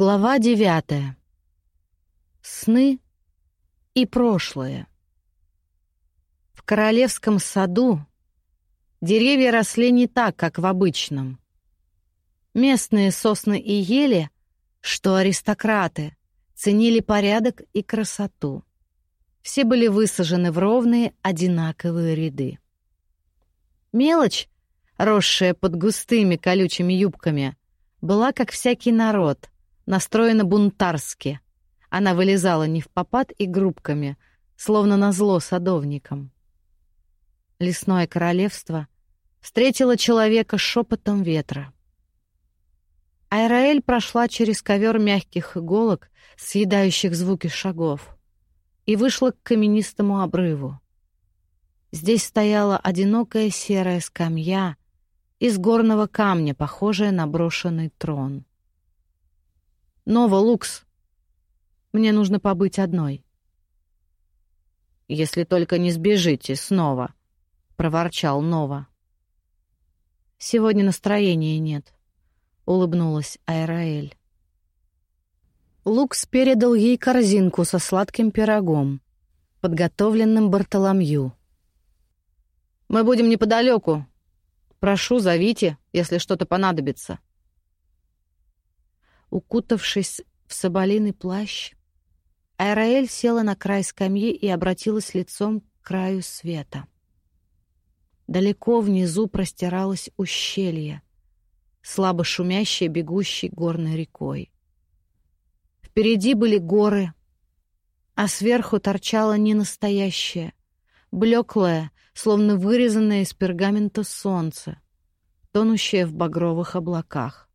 Глава девятая. Сны и прошлое. В королевском саду деревья росли не так, как в обычном. Местные сосны и ели, что аристократы, ценили порядок и красоту. Все были высажены в ровные, одинаковые ряды. Мелочь, росшая под густыми колючими юбками, была, как всякий народ — настроена бунтарски. Она вылезала не в попад и группками, словно назло садовникам. Лесное королевство встретило человека шепотом ветра. Айраэль прошла через ковер мягких иголок, съедающих звуки шагов, и вышла к каменистому обрыву. Здесь стояла одинокая серая скамья из горного камня, похожая на брошенный трон. Нова, Лукс. Мне нужно побыть одной. Если только не сбежите снова, проворчал Нова. Сегодня настроения нет, улыбнулась Айраэль. Лукс передал ей корзинку со сладким пирогом, подготовленным Бартоломью. Мы будем неподалеку. Прошу, зовите, если что-то понадобится укутавшись в соболиный плащ. Айраэль села на край скамьи и обратилась лицом к краю света. Далеко внизу простиралось ущелье, слабо шумящее, бегущей горной рекой. Впереди были горы, а сверху торчало ненастоящее, блеклое, словно вырезанное из пергамента солнце, тонущее в багровых облаках.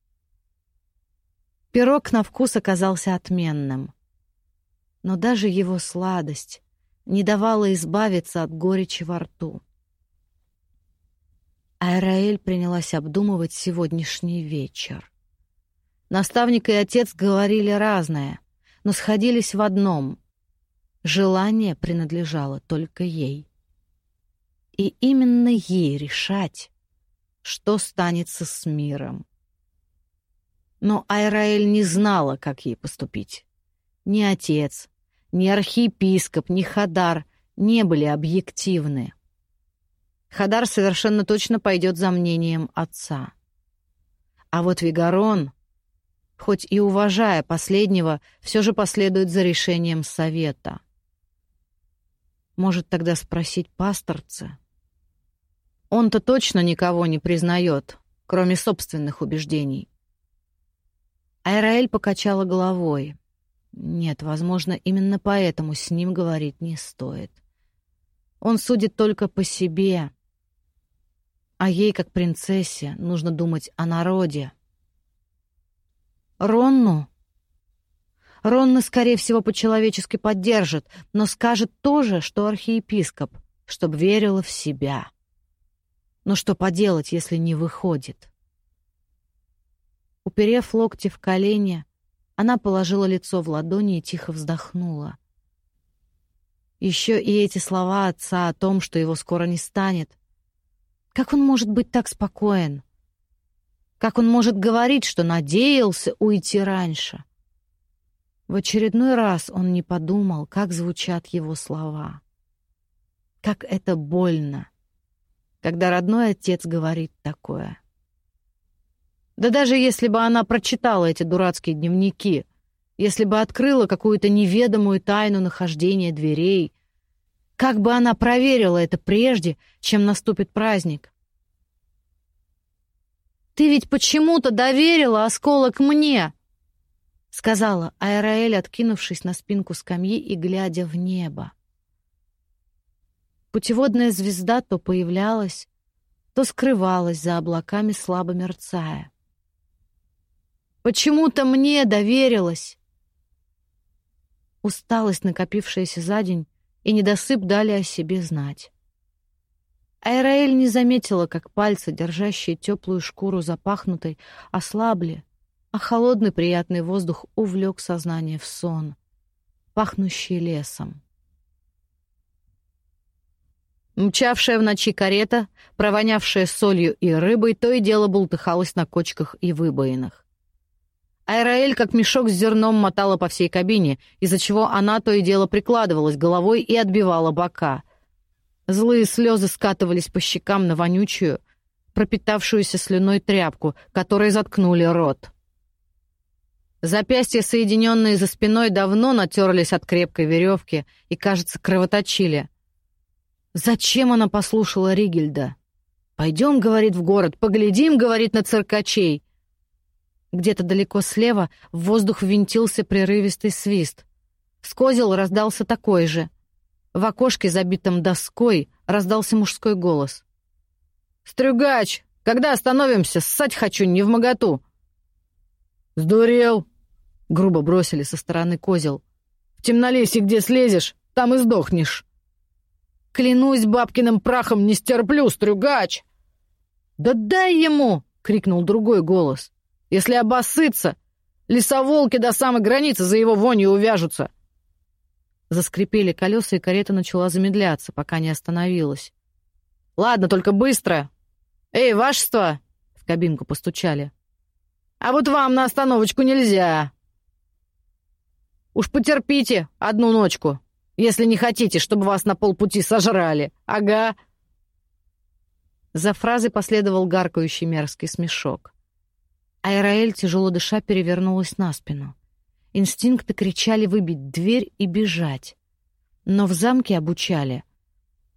Пирог на вкус оказался отменным. Но даже его сладость не давала избавиться от горечи во рту. Айраэль принялась обдумывать сегодняшний вечер. Наставник и отец говорили разное, но сходились в одном — желание принадлежало только ей. И именно ей решать, что станется с миром. Но Айраэль не знала, как ей поступить. Ни отец, ни архиепископ, ни Хадар не были объективны. Хадар совершенно точно пойдет за мнением отца. А вот Вигарон, хоть и уважая последнего, все же последует за решением совета. Может тогда спросить пасторца? Он-то точно никого не признает, кроме собственных убеждений. Айраэль покачала головой. Нет, возможно, именно поэтому с ним говорить не стоит. Он судит только по себе. А ей, как принцессе, нужно думать о народе. Ронну? Ронна, скорее всего, по-человечески поддержит, но скажет тоже, что архиепископ, чтобы верила в себя. Но что поделать, если не выходит? Уперев локти в колени, она положила лицо в ладони и тихо вздохнула. Еще и эти слова отца о том, что его скоро не станет. Как он может быть так спокоен? Как он может говорить, что надеялся уйти раньше? В очередной раз он не подумал, как звучат его слова. Как это больно, когда родной отец говорит такое. Да даже если бы она прочитала эти дурацкие дневники, если бы открыла какую-то неведомую тайну нахождения дверей, как бы она проверила это прежде, чем наступит праздник? «Ты ведь почему-то доверила осколок мне!» — сказала Айраэль, откинувшись на спинку скамьи и глядя в небо. Путеводная звезда то появлялась, то скрывалась за облаками, слабо мерцая. Почему-то мне доверилась. Усталость, накопившаяся за день, и недосып дали о себе знать. Айраэль не заметила, как пальцы, держащие теплую шкуру запахнутой, ослабли, а холодный приятный воздух увлек сознание в сон, пахнущий лесом. Мчавшая в ночи карета, провонявшая солью и рыбой, то и дело бултыхалась на кочках и выбоинах. Айраэль, как мешок с зерном, мотала по всей кабине, из-за чего она то и дело прикладывалась головой и отбивала бока. Злые слезы скатывались по щекам на вонючую, пропитавшуюся слюной тряпку, которой заткнули рот. Запястья, соединенные за спиной, давно натерлись от крепкой веревки и, кажется, кровоточили. Зачем она послушала Ригельда? «Пойдем», — говорит, — «в город, поглядим», — говорит, — «на циркачей». Где-то далеко слева в воздух ввинтился прерывистый свист. С козел раздался такой же. В окошке, забитом доской, раздался мужской голос. «Стрюгач, когда остановимся? Ссать хочу, не в моготу!» «Сдурел!» — грубо бросили со стороны козел. «В темнолесье где слезешь, там и сдохнешь!» «Клянусь бабкиным прахом, не стерплю, Стрюгач!» «Да дай ему!» — крикнул другой голос. Если обоссытся, лесоволки до самой границы за его вонью увяжутся. Заскрипели колеса, и карета начала замедляться, пока не остановилась. «Ладно, только быстро! Эй, вашество!» — в кабинку постучали. «А вот вам на остановочку нельзя!» «Уж потерпите одну ночку, если не хотите, чтобы вас на полпути сожрали. Ага!» За фразой последовал гаркающий мерзкий смешок. Айраэль, тяжело дыша, перевернулась на спину. Инстинкты кричали выбить дверь и бежать. Но в замке обучали,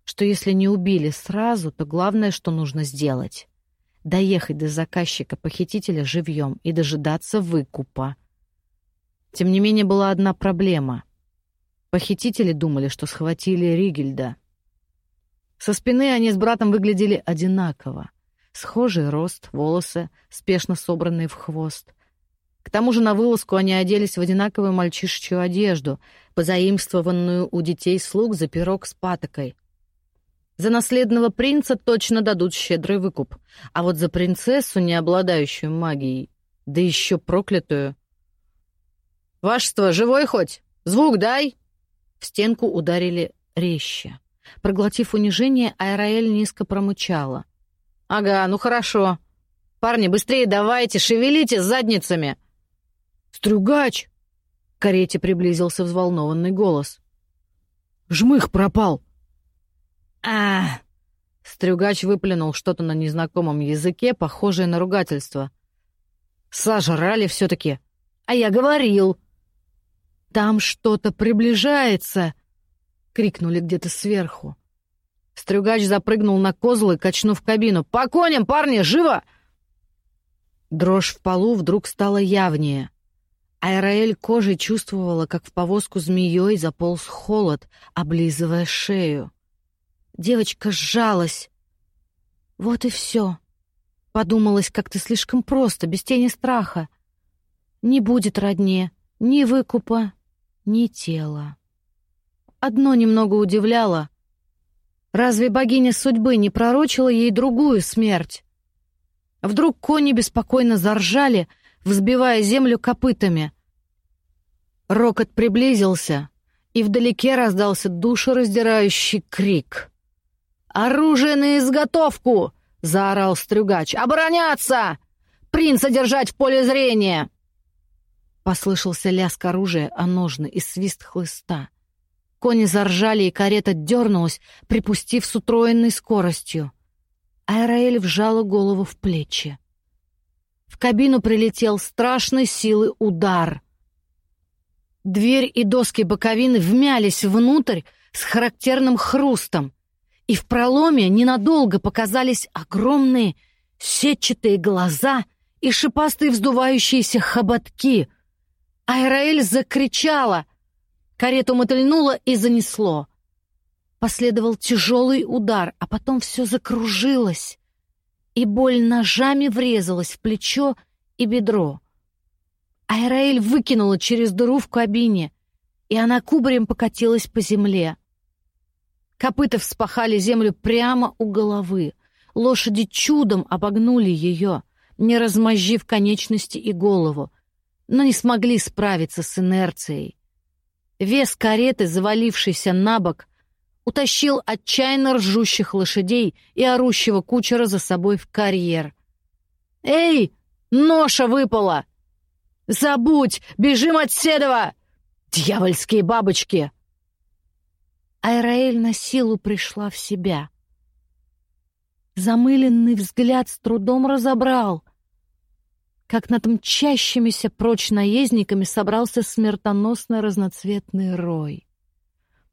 что если не убили сразу, то главное, что нужно сделать — доехать до заказчика-похитителя живьем и дожидаться выкупа. Тем не менее, была одна проблема. Похитители думали, что схватили Ригельда. Со спины они с братом выглядели одинаково. Схожий рост, волосы, спешно собранные в хвост. К тому же на вылазку они оделись в одинаковую мальчишечью одежду, позаимствованную у детей-слуг за пирог с патокой. За наследного принца точно дадут щедрый выкуп, а вот за принцессу, не обладающую магией, да еще проклятую. «Вашество, живой хоть? Звук дай!» В стенку ударили резче. Проглотив унижение, Айраэль низко промычала — «Ага, ну хорошо. Парни, быстрее давайте, шевелите задницами!» «Стрюгач!» — к карете приблизился взволнованный голос. «Жмых пропал!» а Стрюгач выплюнул что-то на незнакомом языке, похожее на ругательство. «Сожрали все-таки!» «А я говорил!» «Там что-то приближается!» — крикнули где-то сверху. Стрюгач запрыгнул на козлы, качнув кабину. «По коням, парни, живо!» Дрожь в полу вдруг стала явнее. Айраэль кожей чувствовала, как в повозку змеей заполз холод, облизывая шею. Девочка сжалась. «Вот и все», — подумалось как-то слишком просто, без тени страха. «Не будет родне ни выкупа, ни тела». Одно немного удивляло — Разве богиня судьбы не пророчила ей другую смерть? Вдруг кони беспокойно заржали, взбивая землю копытами. Рокот приблизился, и вдалеке раздался душераздирающий крик. «Оружие на изготовку!» — заорал Стрюгач. «Обороняться! Принца держать в поле зрения!» Послышался лязг оружия о ножны и свист хлыста. Кони заржали, и карета дернулась, припустив с утроенной скоростью. Айраэль вжала голову в плечи. В кабину прилетел страшной силы удар. Дверь и доски боковины вмялись внутрь с характерным хрустом, и в проломе ненадолго показались огромные сетчатые глаза и шипастые вздувающиеся хоботки. Айраэль закричала — Карету мотыльнуло и занесло. Последовал тяжелый удар, а потом все закружилось, и боль ножами врезалась в плечо и бедро. Айраэль выкинула через дыру в кабине, и она кубарем покатилась по земле. Копыта вспахали землю прямо у головы. Лошади чудом обогнули ее, не размозжив конечности и голову, но не смогли справиться с инерцией. Вес кареты, завалившийся на бок, утащил отчаянно ржущих лошадей и орущего кучера за собой в карьер. «Эй, ноша выпала!» Забудь! Бежим от Седова! Дьявольские бабочки!» Айраэль на силу пришла в себя. Замыленный взгляд с трудом разобрал, как над мчащимися прочь наездниками собрался смертоносный разноцветный рой.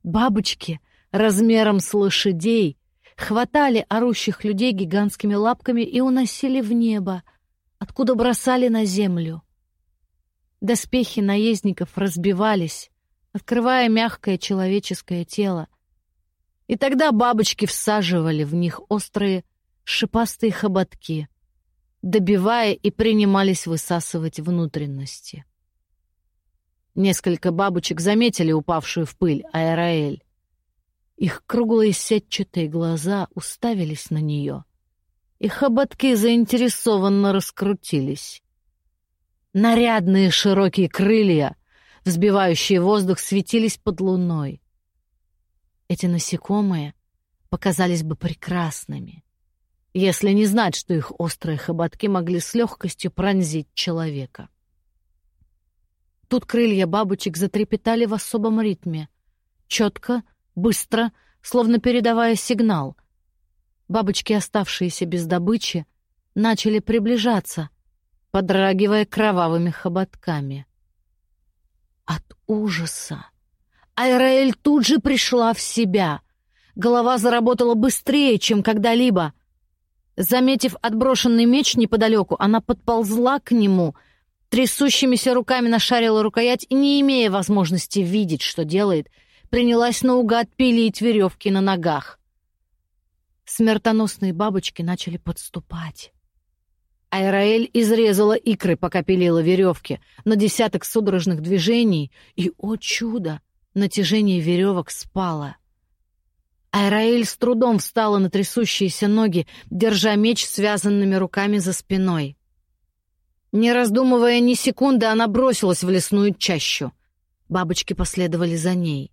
Бабочки размером с лошадей хватали орущих людей гигантскими лапками и уносили в небо, откуда бросали на землю. Доспехи наездников разбивались, открывая мягкое человеческое тело. И тогда бабочки всаживали в них острые шипастые хоботки, добивая и принимались высасывать внутренности. Несколько бабочек заметили упавшую в пыль Аэроэль. Их круглые сетчатые глаза уставились на нее, и хоботки заинтересованно раскрутились. Нарядные широкие крылья, взбивающие воздух, светились под луной. Эти насекомые показались бы прекрасными, если не знать, что их острые хоботки могли с легкостью пронзить человека. Тут крылья бабочек затрепетали в особом ритме. Четко, быстро, словно передавая сигнал. Бабочки, оставшиеся без добычи, начали приближаться, подрагивая кровавыми хоботками. От ужаса Айраэль тут же пришла в себя. Голова заработала быстрее, чем когда-либо. Заметив отброшенный меч неподалеку, она подползла к нему, трясущимися руками нашарила рукоять и, не имея возможности видеть, что делает, принялась наугад пилить веревки на ногах. Смертоносные бабочки начали подступать. Айраэль изрезала икры, пока пилила веревки, на десяток судорожных движений, и, о чудо, натяжение веревок спало. Айраэль с трудом встала на трясущиеся ноги, держа меч связанными руками за спиной. Не раздумывая ни секунды, она бросилась в лесную чащу. Бабочки последовали за ней.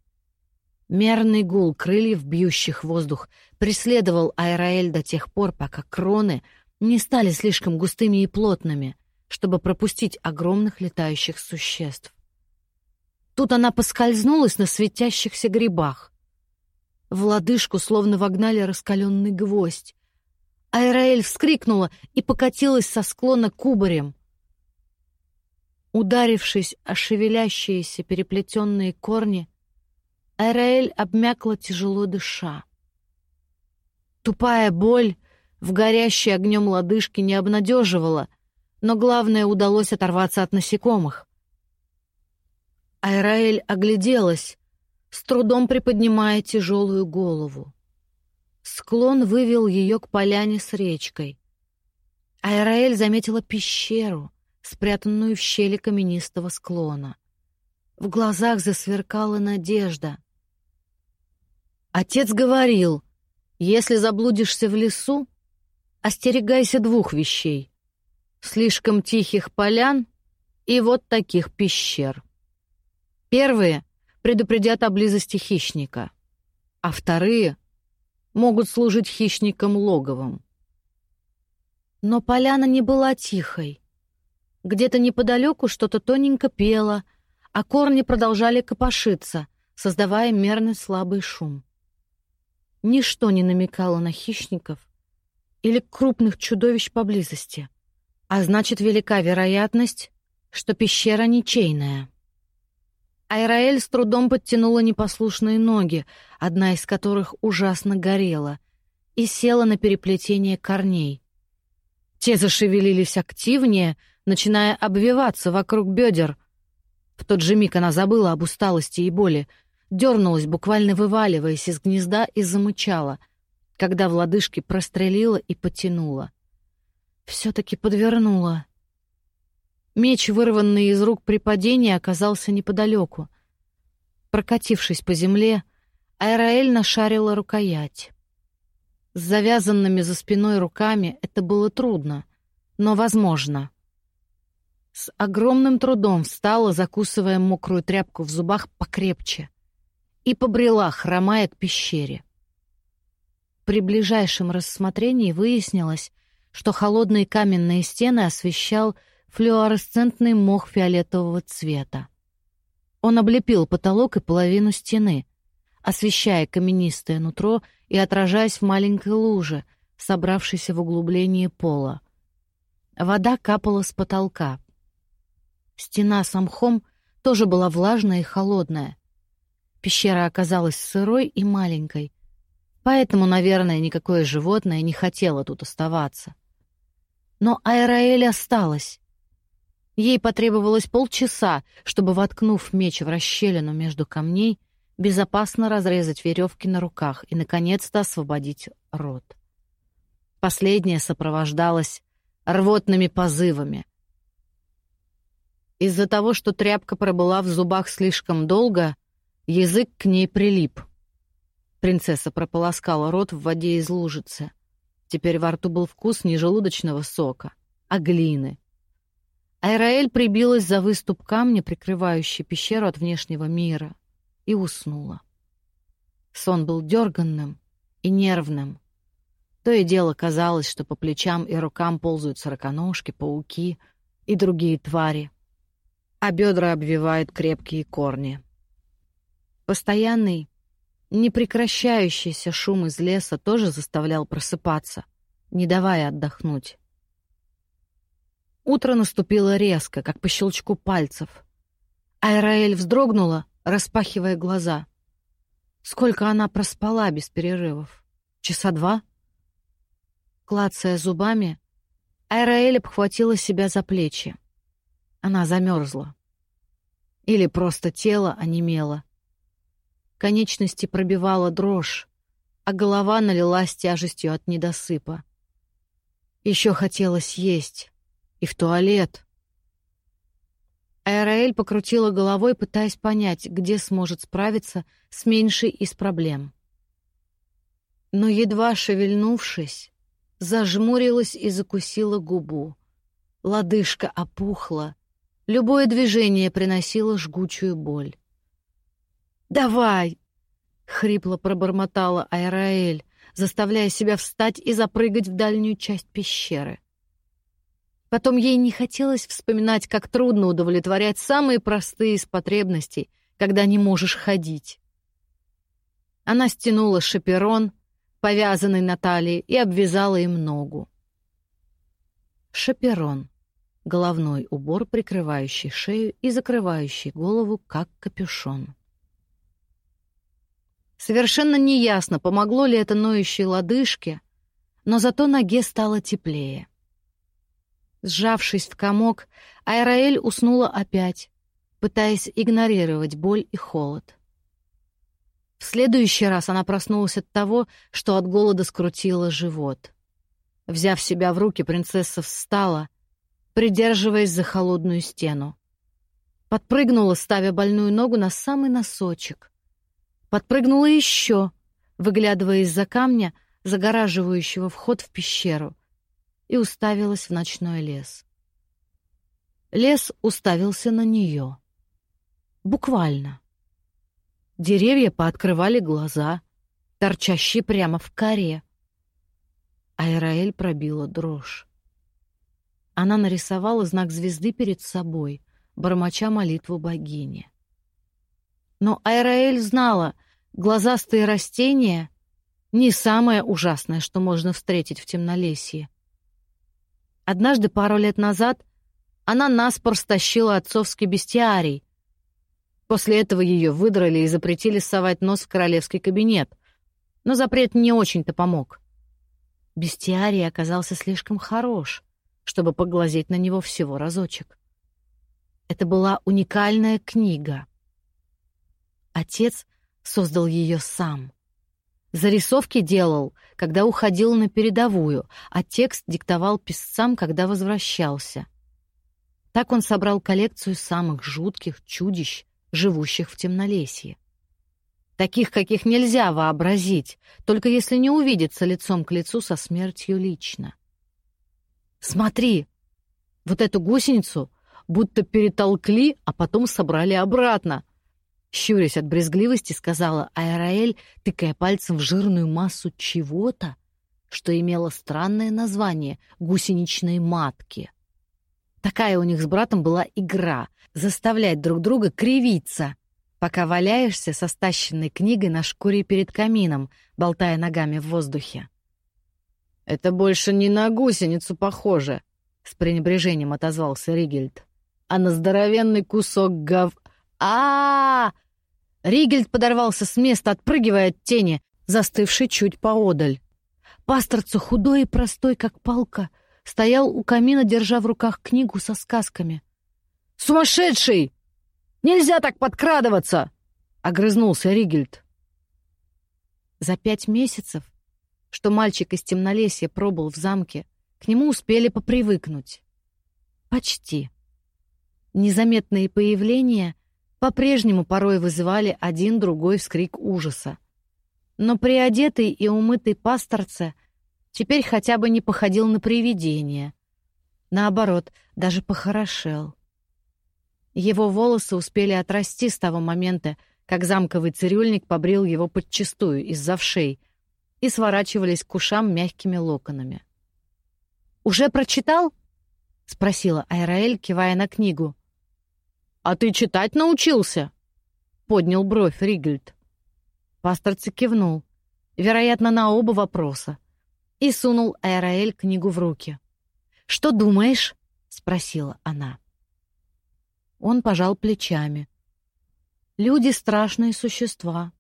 Мерный гул крыльев, бьющих воздух, преследовал Айраэль до тех пор, пока кроны — не стали слишком густыми и плотными, чтобы пропустить огромных летающих существ. Тут она поскользнулась на светящихся грибах. В лодыжку словно вогнали раскаленный гвоздь. Айраэль вскрикнула и покатилась со склона кубарем. Ударившись о шевелящиеся переплетенные корни, Айраэль обмякла тяжело дыша. Тупая боль в горящей огнем лодыжке не обнадеживало, но главное удалось оторваться от насекомых. Айраэль огляделась, с трудом приподнимая тяжелую голову. Склон вывел ее к поляне с речкой. Айраэль заметила пещеру, спрятанную в щели каменистого склона. В глазах засверкала надежда. Отец говорил, если заблудишься в лесу, остерегайся двух вещей. Слишком тихих полян и вот таких пещер. Первые предупредят о близости хищника, а вторые могут служить хищникам логовом. Но поляна не была тихой. Где-то неподалеку что-то тоненько пело, а корни продолжали копошиться, создавая мерный слабый шум. Ничто не намекало на хищников, или крупных чудовищ поблизости. А значит, велика вероятность, что пещера ничейная. Айраэль с трудом подтянула непослушные ноги, одна из которых ужасно горела, и села на переплетение корней. Те зашевелились активнее, начиная обвиваться вокруг бедер. В тот же миг она забыла об усталости и боли, дернулась, буквально вываливаясь из гнезда, и замычала — когда в лодыжке прострелила и потянула. Все-таки подвернула. Меч, вырванный из рук при падении, оказался неподалеку. Прокатившись по земле, Айраэль нашарила рукоять. С завязанными за спиной руками это было трудно, но возможно. С огромным трудом встала, закусывая мокрую тряпку в зубах покрепче, и побрела, хромая к пещере. При ближайшем рассмотрении выяснилось, что холодные каменные стены освещал флюоресцентный мох фиолетового цвета. Он облепил потолок и половину стены, освещая каменистое нутро и отражаясь в маленькой луже, собравшейся в углублении пола. Вода капала с потолка. Стена с мхом тоже была влажная и холодная. Пещера оказалась сырой и маленькой, поэтому, наверное, никакое животное не хотело тут оставаться. Но Аэроэль осталась. Ей потребовалось полчаса, чтобы, воткнув меч в расщелину между камней, безопасно разрезать веревки на руках и, наконец-то, освободить рот. Последнее сопровождалось рвотными позывами. Из-за того, что тряпка пробыла в зубах слишком долго, язык к ней прилип. Принцесса прополоскала рот в воде из лужицы. Теперь во рту был вкус не желудочного сока, а глины. Айраэль прибилась за выступ камня, прикрывающий пещеру от внешнего мира, и уснула. Сон был дерганным и нервным. То и дело казалось, что по плечам и рукам ползают сороконожки, пауки и другие твари, а бедра обвивают крепкие корни. Постоянный, непрекращающийся шум из леса тоже заставлял просыпаться, не давая отдохнуть. Утро наступило резко, как по щелчку пальцев. Айраэль вздрогнула, распахивая глаза. Сколько она проспала без перерывов? Часа два? Клацая зубами, Айраэль обхватила себя за плечи. Она замерзла. Или просто тело онемело. Конечности пробивала дрожь, а голова налилась тяжестью от недосыпа. Еще хотелось есть. И в туалет. Аэроэль покрутила головой, пытаясь понять, где сможет справиться с меньшей из проблем. Но, едва шевельнувшись, зажмурилась и закусила губу. Лодыжка опухла. Любое движение приносило жгучую боль. «Давай!» — хрипло пробормотала Айраэль, заставляя себя встать и запрыгать в дальнюю часть пещеры. Потом ей не хотелось вспоминать, как трудно удовлетворять самые простые из потребностей, когда не можешь ходить. Она стянула шаперон, повязанный на талии, и обвязала им ногу. Шаперон — головной убор, прикрывающий шею и закрывающий голову, как капюшон. Совершенно неясно, помогло ли это ноющей лодыжке, но зато ноге стало теплее. Сжавшись в комок, Айраэль уснула опять, пытаясь игнорировать боль и холод. В следующий раз она проснулась от того, что от голода скрутило живот. Взяв себя в руки, принцесса встала, придерживаясь за холодную стену. Подпрыгнула, ставя больную ногу на самый носочек. Подпрыгнула еще, выглядывая из-за камня, загораживающего вход в пещеру, и уставилась в ночной лес. Лес уставился на нее. Буквально. Деревья пооткрывали глаза, торчащие прямо в коре. Айраэль пробила дрожь. Она нарисовала знак звезды перед собой, бормоча молитву богине. Но Айраэль знала, глазастые растения — не самое ужасное, что можно встретить в темнолесье. Однажды, пару лет назад, она наспор стащила отцовский бестиарий. После этого ее выдрали и запретили совать нос в королевский кабинет. Но запрет не очень-то помог. Бестиарий оказался слишком хорош, чтобы поглазеть на него всего разочек. Это была уникальная книга. Отец создал ее сам. Зарисовки делал, когда уходил на передовую, а текст диктовал писцам, когда возвращался. Так он собрал коллекцию самых жутких чудищ, живущих в темнолесье. Таких, каких нельзя вообразить, только если не увидеться лицом к лицу со смертью лично. «Смотри! Вот эту гусеницу будто перетолкли, а потом собрали обратно», Щурясь от брезгливости, сказала Айраэль, тыкая пальцем в жирную массу чего-то, что имело странное название — гусеничной матки. Такая у них с братом была игра — заставлять друг друга кривиться, пока валяешься со стащенной книгой на шкуре перед камином, болтая ногами в воздухе. «Это больше не на гусеницу похоже», — с пренебрежением отозвался Ригельд, «а на здоровенный кусок гав...» а, -а, Ригельд подорвался с места, отпрыгивая от тени, застывшей чуть поодаль. Пасторца, худой и простой, как палка, стоял у камина, держа в руках книгу со сказками. «Сумасшедший! Нельзя так подкрадываться!» — огрызнулся Ригельд. За пять месяцев, что мальчик из темнолесья пробыл в замке, к нему успели попривыкнуть. Почти. Незаметные появления по-прежнему порой вызывали один другой вскрик ужаса. Но приодетый и умытый пасторце теперь хотя бы не походил на привидение. Наоборот, даже похорошел. Его волосы успели отрасти с того момента, как замковый цирюльник побрил его подчистую из-за вшей и сворачивались к ушам мягкими локонами. «Уже прочитал?» — спросила Айраэль, кивая на книгу. «А ты читать научился?» — поднял бровь Ригельд. Пасторцы кивнул, вероятно, на оба вопроса, и сунул Аэроэль книгу в руки. «Что думаешь?» — спросила она. Он пожал плечами. «Люди — страшные существа».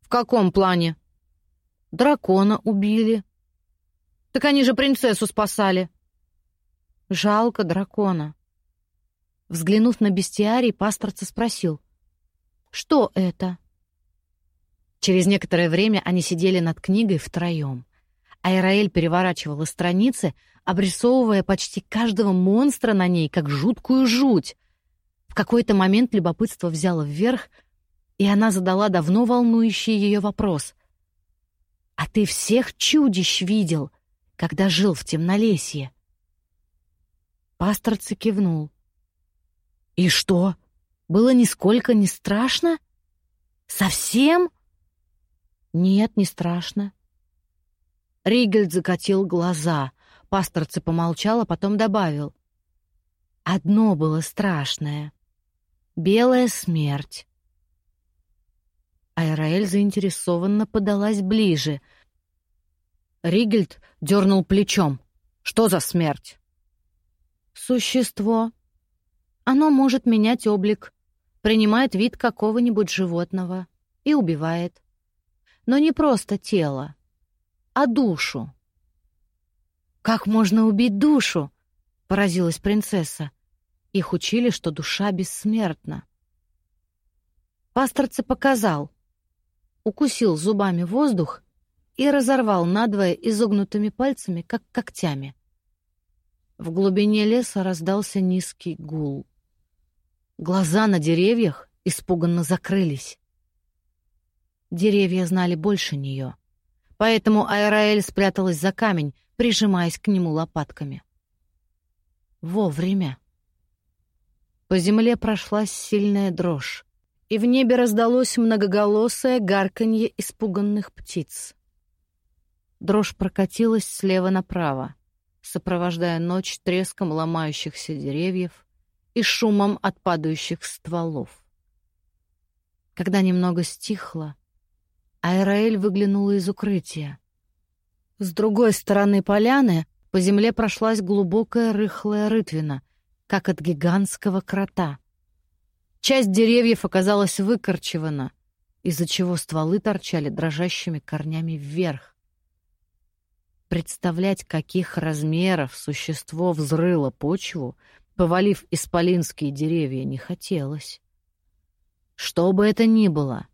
«В каком плане?» «Дракона убили». «Так они же принцессу спасали». «Жалко дракона». Взглянув на бестиарий, пасторца спросил. «Что это?» Через некоторое время они сидели над книгой втроем. Айраэль переворачивала страницы, обрисовывая почти каждого монстра на ней, как жуткую жуть. В какой-то момент любопытство взяло вверх, и она задала давно волнующий ее вопрос. «А ты всех чудищ видел, когда жил в темнолесье?» Пасторцы кивнул. «И что? Было нисколько не страшно? Совсем?» «Нет, не страшно». Ригельд закатил глаза. Пасторце помолчал, а потом добавил. «Одно было страшное. Белая смерть». Айраэль заинтересованно подалась ближе. Ригельд дернул плечом. «Что за смерть?» «Существо», оно может менять облик, принимает вид какого-нибудь животного и убивает. Но не просто тело, а душу. «Как можно убить душу?» — поразилась принцесса. Их учили, что душа бессмертна. Пасторце показал. Укусил зубами воздух и разорвал надвое изогнутыми пальцами, как когтями. В глубине леса раздался низкий гул. Глаза на деревьях испуганно закрылись. Деревья знали больше нее, поэтому Айраэль спряталась за камень, прижимаясь к нему лопатками. Вовремя. По земле прошлась сильная дрожь, и в небе раздалось многоголосое гарканье испуганных птиц. Дрожь прокатилась слева направо, сопровождая ночь треском ломающихся деревьев, и шумом от падающих стволов. Когда немного стихло, Айраэль выглянула из укрытия. С другой стороны поляны по земле прошлась глубокая рыхлая рытвина, как от гигантского крота. Часть деревьев оказалась выкорчевана, из-за чего стволы торчали дрожащими корнями вверх. Представлять, каких размеров существо взрыло почву, повалив исполинские деревья, не хотелось. Что бы это ни было,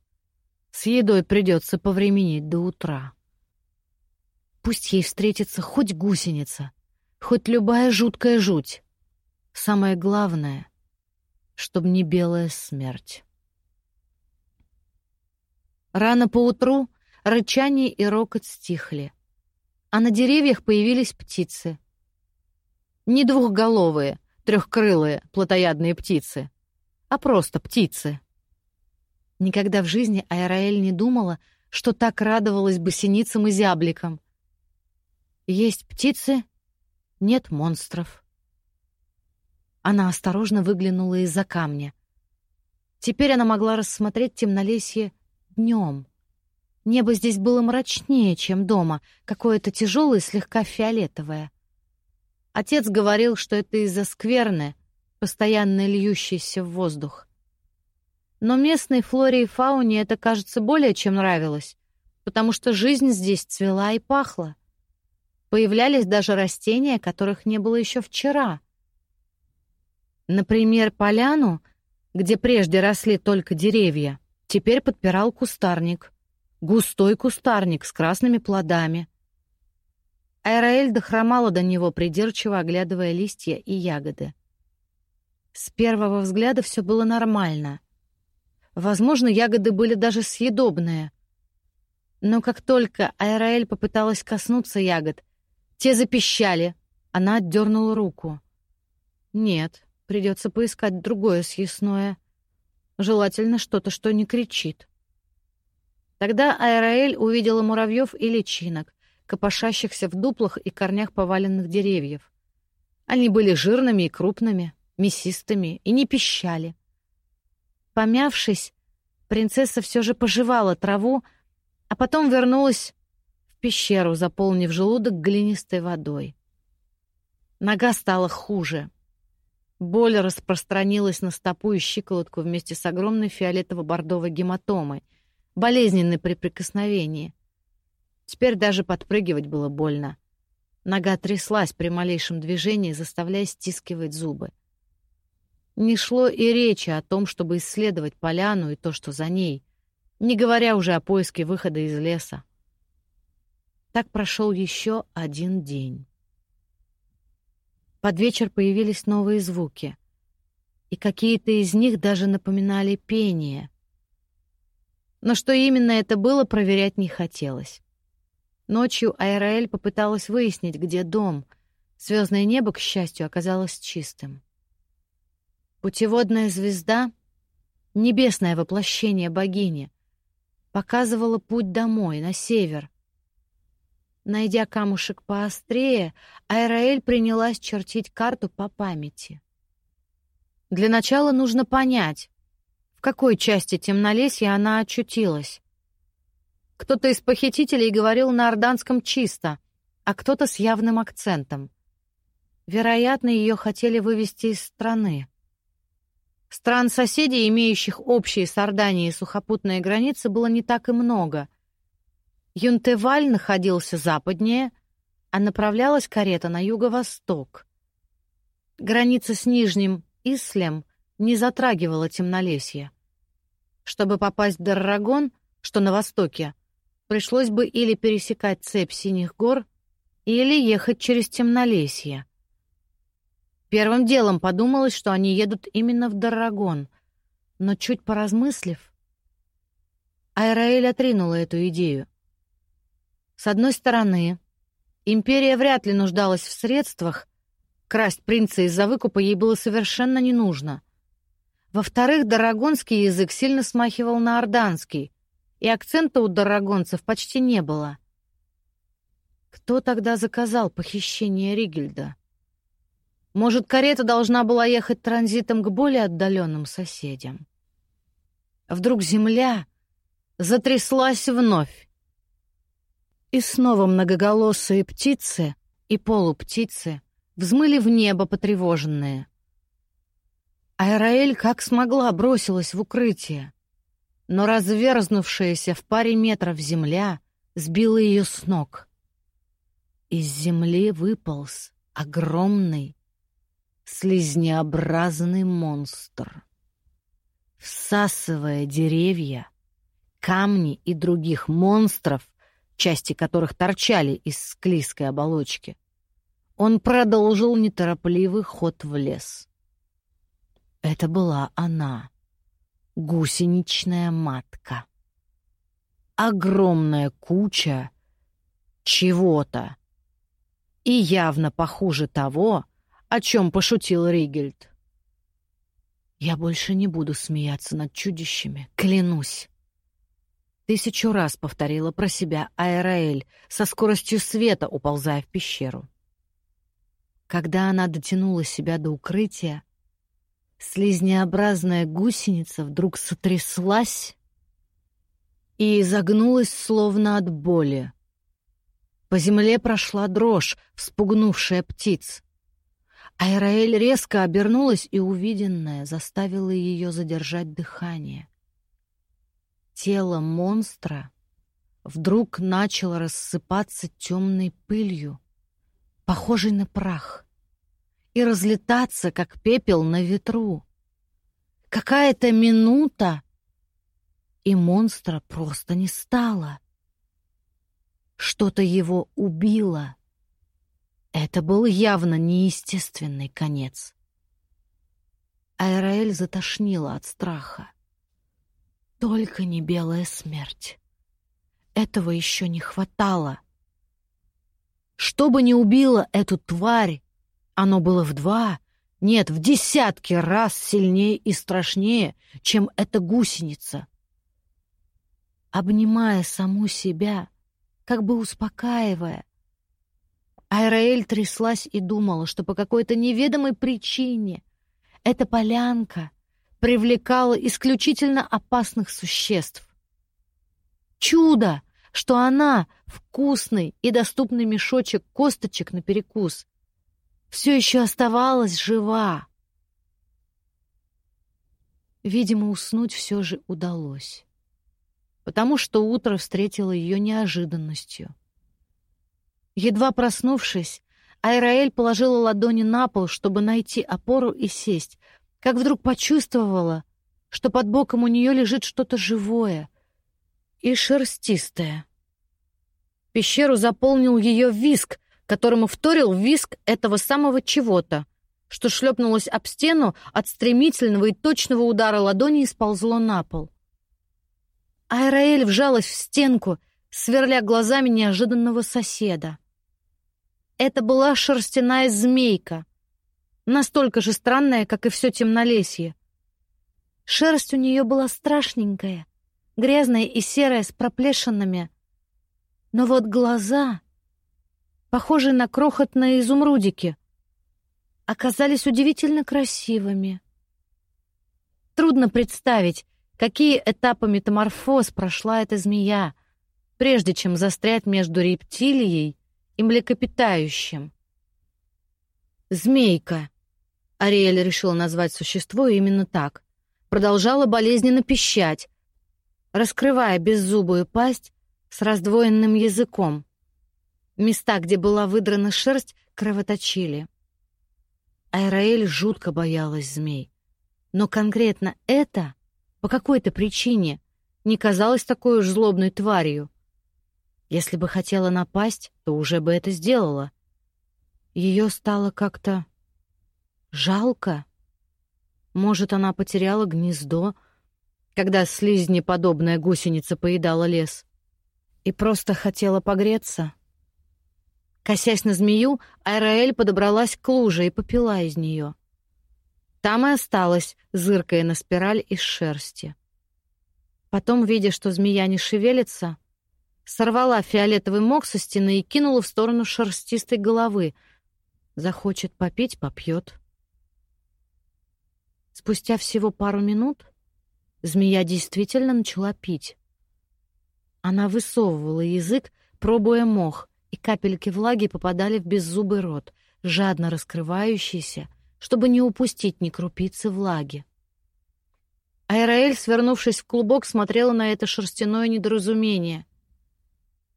с едой придется повременить до утра. Пусть ей встретится хоть гусеница, хоть любая жуткая жуть. Самое главное, чтобы не белая смерть. Рано поутру рычание и рокот стихли, а на деревьях появились птицы. Не двухголовые, трехкрылые плотоядные птицы, а просто птицы. Никогда в жизни Айраэль не думала, что так радовалась бы синицам и зябликам. Есть птицы, нет монстров. Она осторожно выглянула из-за камня. Теперь она могла рассмотреть темнолесье днем. Небо здесь было мрачнее, чем дома, какое-то тяжелое, слегка фиолетовое. Отец говорил, что это из-за скверны, постоянно льющейся в воздух. Но местной флоре и фауне это, кажется, более чем нравилось, потому что жизнь здесь цвела и пахла. Появлялись даже растения, которых не было еще вчера. Например, поляну, где прежде росли только деревья, теперь подпирал кустарник. Густой кустарник с красными плодами. Айраэль дохромала до него, придирчиво оглядывая листья и ягоды. С первого взгляда все было нормально. Возможно, ягоды были даже съедобные. Но как только Айраэль попыталась коснуться ягод, те запищали. Она отдернула руку. Нет, придется поискать другое съестное. Желательно что-то, что не кричит. Тогда Аэраэль увидела муравьев и личинок, копошащихся в дуплах и корнях поваленных деревьев. Они были жирными и крупными, мясистыми и не пищали. Помявшись, принцесса все же пожевала траву, а потом вернулась в пещеру, заполнив желудок глинистой водой. Нога стала хуже. Боль распространилась на стопу и щиколотку вместе с огромной фиолетово-бордовой гематомой — болезненный при прикосновении. Теперь даже подпрыгивать было больно. Нога тряслась при малейшем движении, заставляя стискивать зубы. Не шло и речи о том, чтобы исследовать поляну и то, что за ней, не говоря уже о поиске выхода из леса. Так прошел еще один день. Под вечер появились новые звуки, и какие-то из них даже напоминали пение — но что именно это было, проверять не хотелось. Ночью Айраэль попыталась выяснить, где дом. Звездное небо, к счастью, оказалось чистым. Путеводная звезда, небесное воплощение богини, показывала путь домой, на север. Найдя камушек поострее, Айраэль принялась чертить карту по памяти. Для начала нужно понять, в какой части темнолесья она очутилась. Кто-то из похитителей говорил на орданском чисто, а кто-то с явным акцентом. Вероятно, ее хотели вывести из страны. Стран-соседей, имеющих общие с Орданией сухопутные границы, было не так и много. Юнтеваль находился западнее, а направлялась карета на юго-восток. Граница с Нижним Ислем не затрагивала темнолесье. Чтобы попасть в Даррагон, что на востоке, пришлось бы или пересекать цепь синих гор, или ехать через темнолесье. Первым делом подумалось, что они едут именно в Даррагон, но чуть поразмыслив, Айраэль отринула эту идею. С одной стороны, империя вряд ли нуждалась в средствах, красть принца из-за выкупа ей было совершенно не нужно — во-вторых, дарагонский язык сильно смахивал на орданский, и акцента у дарагонцев почти не было. Кто тогда заказал похищение Ригельда? Может, карета должна была ехать транзитом к более отдаленным соседям? Вдруг земля затряслась вновь. И снова многоголосые птицы и полуптицы взмыли в небо потревоженные. Айраэль как смогла бросилась в укрытие, но разверзнувшаяся в паре метров земля сбила ее с ног. Из земли выполз огромный, слизнеобразный монстр. Всасывая деревья, камни и других монстров, части которых торчали из склизкой оболочки, он продолжил неторопливый ход в лес. Это была она, гусеничная матка. Огромная куча чего-то. И явно похуже того, о чем пошутил Ригельд. Я больше не буду смеяться над чудищами, клянусь. Тысячу раз повторила про себя Аэраэль, со скоростью света уползая в пещеру. Когда она дотянула себя до укрытия, Слизнеобразная гусеница вдруг сотряслась и изогнулась словно от боли. По земле прошла дрожь, вспугнувшая птиц. Айраэль резко обернулась, и увиденное заставило ее задержать дыхание. Тело монстра вдруг начало рассыпаться темной пылью, похожей на прах, и разлетаться, как пепел на ветру. Какая-то минута, и монстра просто не стало. Что-то его убило. Это был явно неестественный конец. Айраэль затошнила от страха. Только не белая смерть. Этого еще не хватало. Что бы ни убило эту тварь, оно было в два, нет, в десятки раз сильнее и страшнее, чем эта гусеница. Обнимая саму себя, как бы успокаивая, Айраэль тряслась и думала, что по какой-то неведомой причине эта полянка привлекала исключительно опасных существ. Чудо, что она, вкусный и доступный мешочек косточек на перекус, все еще оставалась жива. Видимо, уснуть все же удалось, потому что утро встретило ее неожиданностью. Едва проснувшись, Айраэль положила ладони на пол, чтобы найти опору и сесть, как вдруг почувствовала, что под боком у нее лежит что-то живое и шерстистое. Пещеру заполнил ее виск, которому вторил виск этого самого чего-то, что шлепнулось об стену от стремительного и точного удара ладони и сползло на пол. Айраэль вжалась в стенку, сверля глазами неожиданного соседа. Это была шерстяная змейка, настолько же странная, как и все темнолесье. Шерсть у нее была страшненькая, грязная и серая с проплешинами. Но вот глаза, похожие на крохотные изумрудики, оказались удивительно красивыми. Трудно представить, какие этапы метаморфоз прошла эта змея, прежде чем застрять между рептилией и млекопитающим. Змейка. Ариэль решила назвать существо именно так. Продолжала болезненно пищать, раскрывая беззубую пасть с раздвоенным языком. Места, где была выдрана шерсть, кровоточили. Айраэль жутко боялась змей. Но конкретно это, по какой-то причине, не казалось такой уж злобной тварью. Если бы хотела напасть, то уже бы это сделала. Ее стало как-то жалко. Может, она потеряла гнездо, когда слизнеподобная гусеница поедала лес, и просто хотела погреться. Косясь на змею, Айраэль подобралась к луже и попила из нее. Там и осталась, зыркая на спираль из шерсти. Потом, видя, что змея не шевелится, сорвала фиолетовый мох со стены и кинула в сторону шерстистой головы — Захочет попить — попьет. Спустя всего пару минут змея действительно начала пить. Она высовывала язык, пробуя мох, и капельки влаги попадали в беззубый рот, жадно раскрывающийся, чтобы не упустить ни крупицы влаги. Айраэль, свернувшись в клубок, смотрела на это шерстяное недоразумение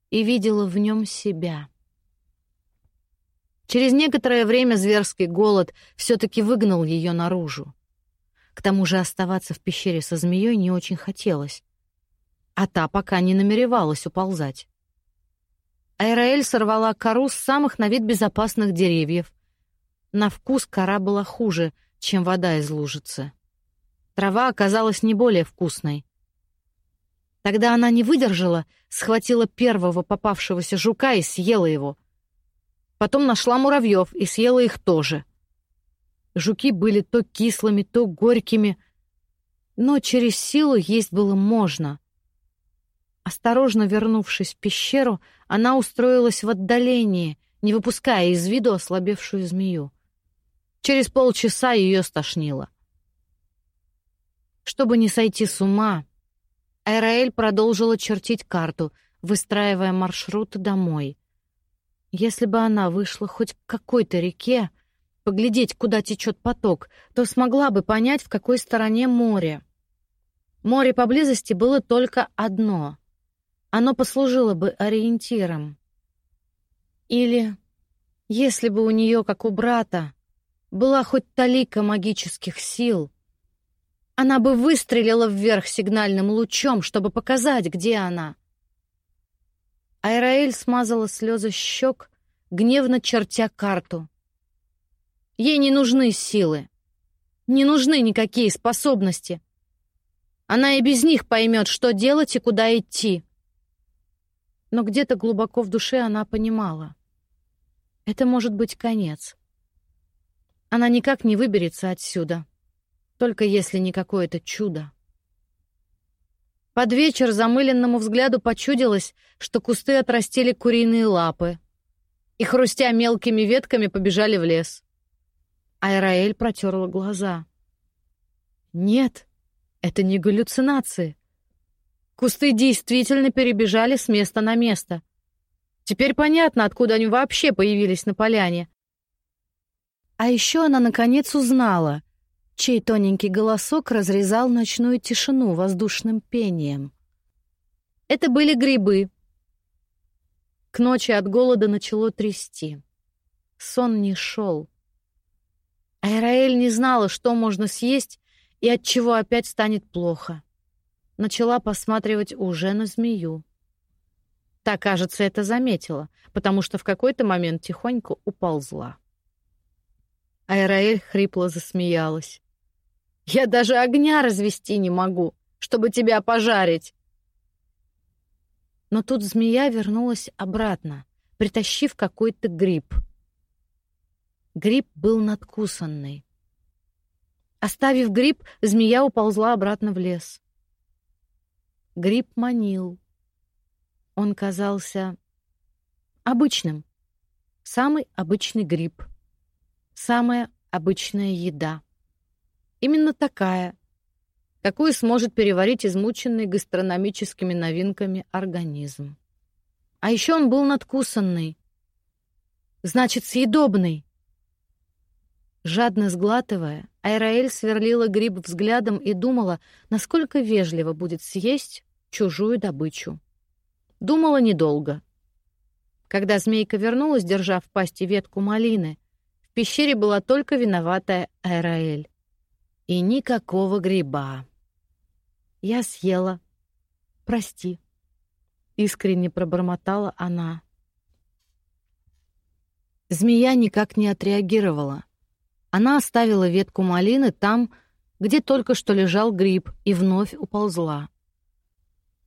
и видела в нем себя — Через некоторое время зверский голод все-таки выгнал ее наружу. К тому же оставаться в пещере со змеей не очень хотелось. А та пока не намеревалась уползать. Айраэль сорвала кору с самых на вид безопасных деревьев. На вкус кора была хуже, чем вода из лужицы. Трава оказалась не более вкусной. Тогда она не выдержала, схватила первого попавшегося жука и съела его — Потом нашла муравьев и съела их тоже. Жуки были то кислыми, то горькими, но через силу есть было можно. Осторожно вернувшись в пещеру, она устроилась в отдалении, не выпуская из виду ослабевшую змею. Через полчаса ее стошнило. Чтобы не сойти с ума, Айраэль продолжила чертить карту, выстраивая маршрут домой. Если бы она вышла хоть к какой-то реке, поглядеть, куда течет поток, то смогла бы понять, в какой стороне море. Море поблизости было только одно. Оно послужило бы ориентиром. Или, если бы у нее, как у брата, была хоть талика магических сил, она бы выстрелила вверх сигнальным лучом, чтобы показать, где она. Айраэль смазала слезы щек, гневно чертя карту. Ей не нужны силы. Не нужны никакие способности. Она и без них поймет, что делать и куда идти. Но где-то глубоко в душе она понимала. Это может быть конец. Она никак не выберется отсюда. Только если не какое-то чудо. Под вечер замыленному взгляду почудилось, что кусты отрастили куриные лапы и, хрустя мелкими ветками, побежали в лес. Айраэль протерла глаза. «Нет, это не галлюцинации. Кусты действительно перебежали с места на место. Теперь понятно, откуда они вообще появились на поляне. А еще она наконец узнала, чей тоненький голосок разрезал ночную тишину воздушным пением. Это были грибы. К ночи от голода начало трясти. Сон не шел. Айраэль не знала, что можно съесть и от чего опять станет плохо. Начала посматривать уже на змею. Та, кажется, это заметила, потому что в какой-то момент тихонько уползла. Айраэль хрипло засмеялась. Я даже огня развести не могу, чтобы тебя пожарить. Но тут змея вернулась обратно, притащив какой-то гриб. Гриб был надкусанный. Оставив гриб, змея уползла обратно в лес. Гриб манил. Он казался обычным. Самый обычный гриб. Самая обычная еда. Именно такая, какую сможет переварить измученный гастрономическими новинками организм. А еще он был надкусанный. Значит, съедобный. Жадно сглатывая, Айраэль сверлила гриб взглядом и думала, насколько вежливо будет съесть чужую добычу. Думала недолго. Когда змейка вернулась, держа в пасти ветку малины, в пещере была только виноватая Айраэль. И никакого гриба. Я съела. Прости. Искренне пробормотала она. Змея никак не отреагировала. Она оставила ветку малины там, где только что лежал гриб, и вновь уползла.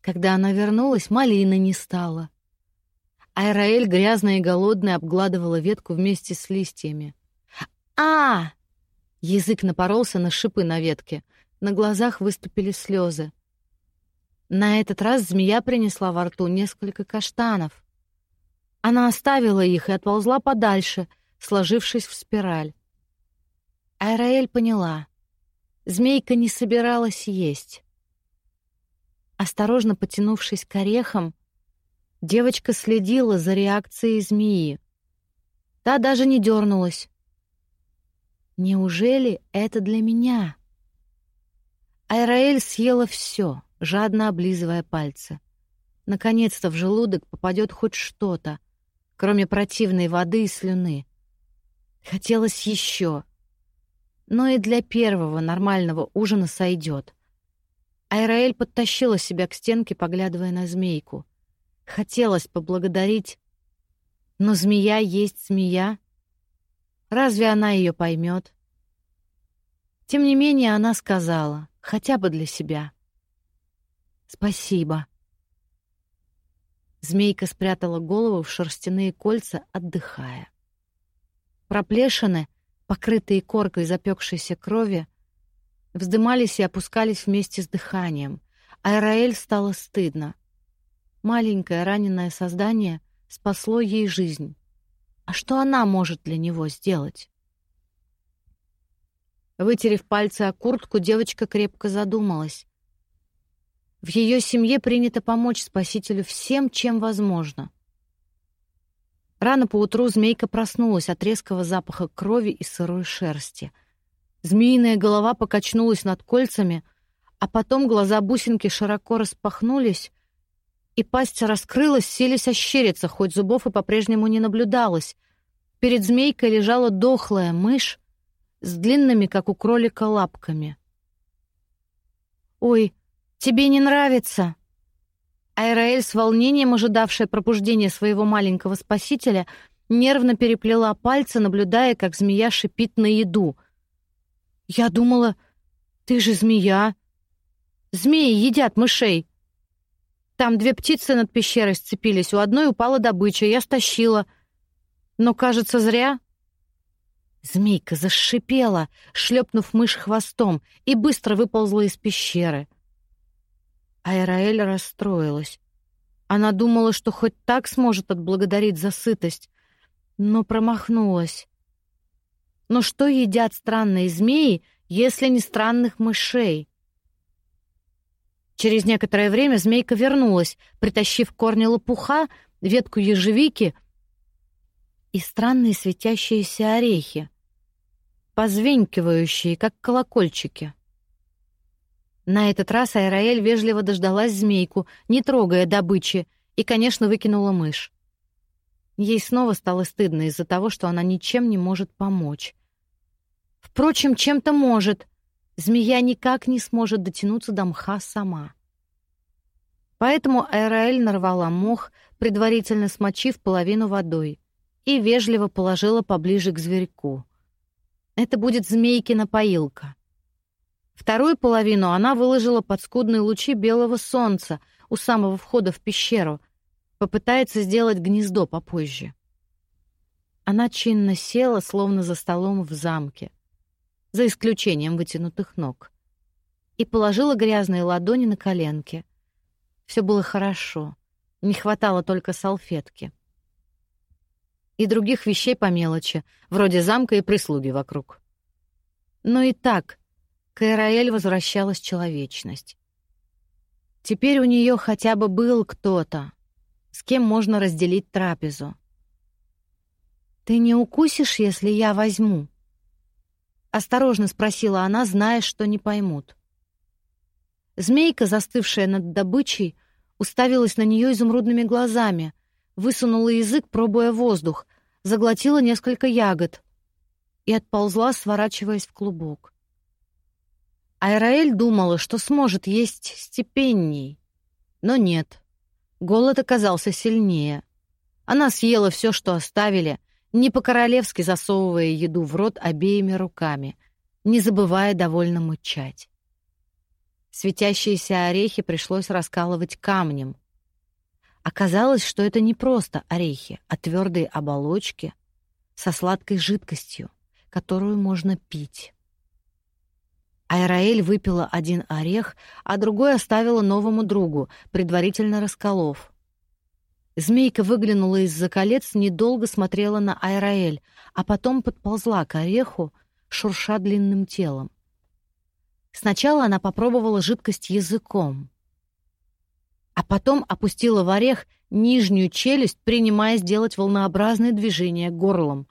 Когда она вернулась, малины не стало. Айраэль, грязная и голодная, обгладывала ветку вместе с листьями. «А!» Язык напоролся на шипы на ветке. На глазах выступили слезы. На этот раз змея принесла во рту несколько каштанов. Она оставила их и отползла подальше, сложившись в спираль. Айраэль поняла. Змейка не собиралась есть. Осторожно потянувшись к орехам, девочка следила за реакцией змеи. Та даже не дернулась. Неужели это для меня? Айраэль съела все, жадно облизывая пальцы. Наконец-то в желудок попадет хоть что-то, кроме противной воды и слюны. Хотелось еще. Но и для первого нормального ужина сойдет. Айраэль подтащила себя к стенке, поглядывая на змейку. Хотелось поблагодарить, но змея есть змея, Разве она ее поймет? Тем не менее, она сказала, хотя бы для себя. «Спасибо». Змейка спрятала голову в шерстяные кольца, отдыхая. Проплешины, покрытые коркой запекшейся крови, вздымались и опускались вместе с дыханием. Айраэль стало стыдно. Маленькое раненое создание спасло ей жизнь. А что она может для него сделать? Вытерев пальцы о куртку, девочка крепко задумалась. В ее семье принято помочь спасителю всем, чем возможно. Рано поутру змейка проснулась от резкого запаха крови и сырой шерсти. Змеиная голова покачнулась над кольцами, а потом глаза бусинки широко распахнулись, и пасть раскрылась, селись ощериться, хоть зубов и по-прежнему не наблюдалось. Перед змейкой лежала дохлая мышь с длинными, как у кролика, лапками. «Ой, тебе не нравится?» Айраэль, с волнением ожидавшая пробуждения своего маленького спасителя, нервно переплела пальцы, наблюдая, как змея шипит на еду. «Я думала, ты же змея. Змеи едят мышей. Там две птицы над пещерой сцепились, у одной упала добыча, я стащила. Но, кажется, зря. Змейка зашипела, шлепнув мышь хвостом, и быстро выползла из пещеры. Айраэль расстроилась. Она думала, что хоть так сможет отблагодарить за сытость, но промахнулась. Но что едят странные змеи, если не странных мышей? Через некоторое время змейка вернулась, притащив корни лопуха, ветку ежевики и странные светящиеся орехи, позвенькивающие, как колокольчики. На этот раз Айраэль вежливо дождалась змейку, не трогая добычи, и, конечно, выкинула мышь. Ей снова стало стыдно из-за того, что она ничем не может помочь. Впрочем, чем-то может — змея никак не сможет дотянуться до мха сама. Поэтому Аэраэль нарвала мох, предварительно смочив половину водой, и вежливо положила поближе к зверьку. Это будет змейкина поилка. Вторую половину она выложила под скудные лучи белого солнца у самого входа в пещеру, попытается сделать гнездо попозже. Она чинно села, словно за столом в замке за исключением вытянутых ног, и положила грязные ладони на коленки. Все было хорошо, не хватало только салфетки. И других вещей по мелочи, вроде замка и прислуги вокруг. Но и так к Эраэль возвращалась человечность. Теперь у нее хотя бы был кто-то, с кем можно разделить трапезу. «Ты не укусишь, если я возьму?» Осторожно спросила она, зная, что не поймут. Змейка, застывшая над добычей, уставилась на нее изумрудными глазами, высунула язык, пробуя воздух, заглотила несколько ягод и отползла, сворачиваясь в клубок. Айраэль думала, что сможет есть степенней, но нет. Голод оказался сильнее. Она съела все, что оставили, не по-королевски засовывая еду в рот обеими руками, не забывая довольно мычать. Светящиеся орехи пришлось раскалывать камнем. Оказалось, что это не просто орехи, а твердые оболочки со сладкой жидкостью, которую можно пить. Айраэль выпила один орех, а другой оставила новому другу, предварительно расколов — Змейка выглянула из-за колец, недолго смотрела на Айраэль, а потом подползла к ореху, шурша длинным телом. Сначала она попробовала жидкость языком, а потом опустила в орех нижнюю челюсть, принимая сделать волнообразные движения горлом.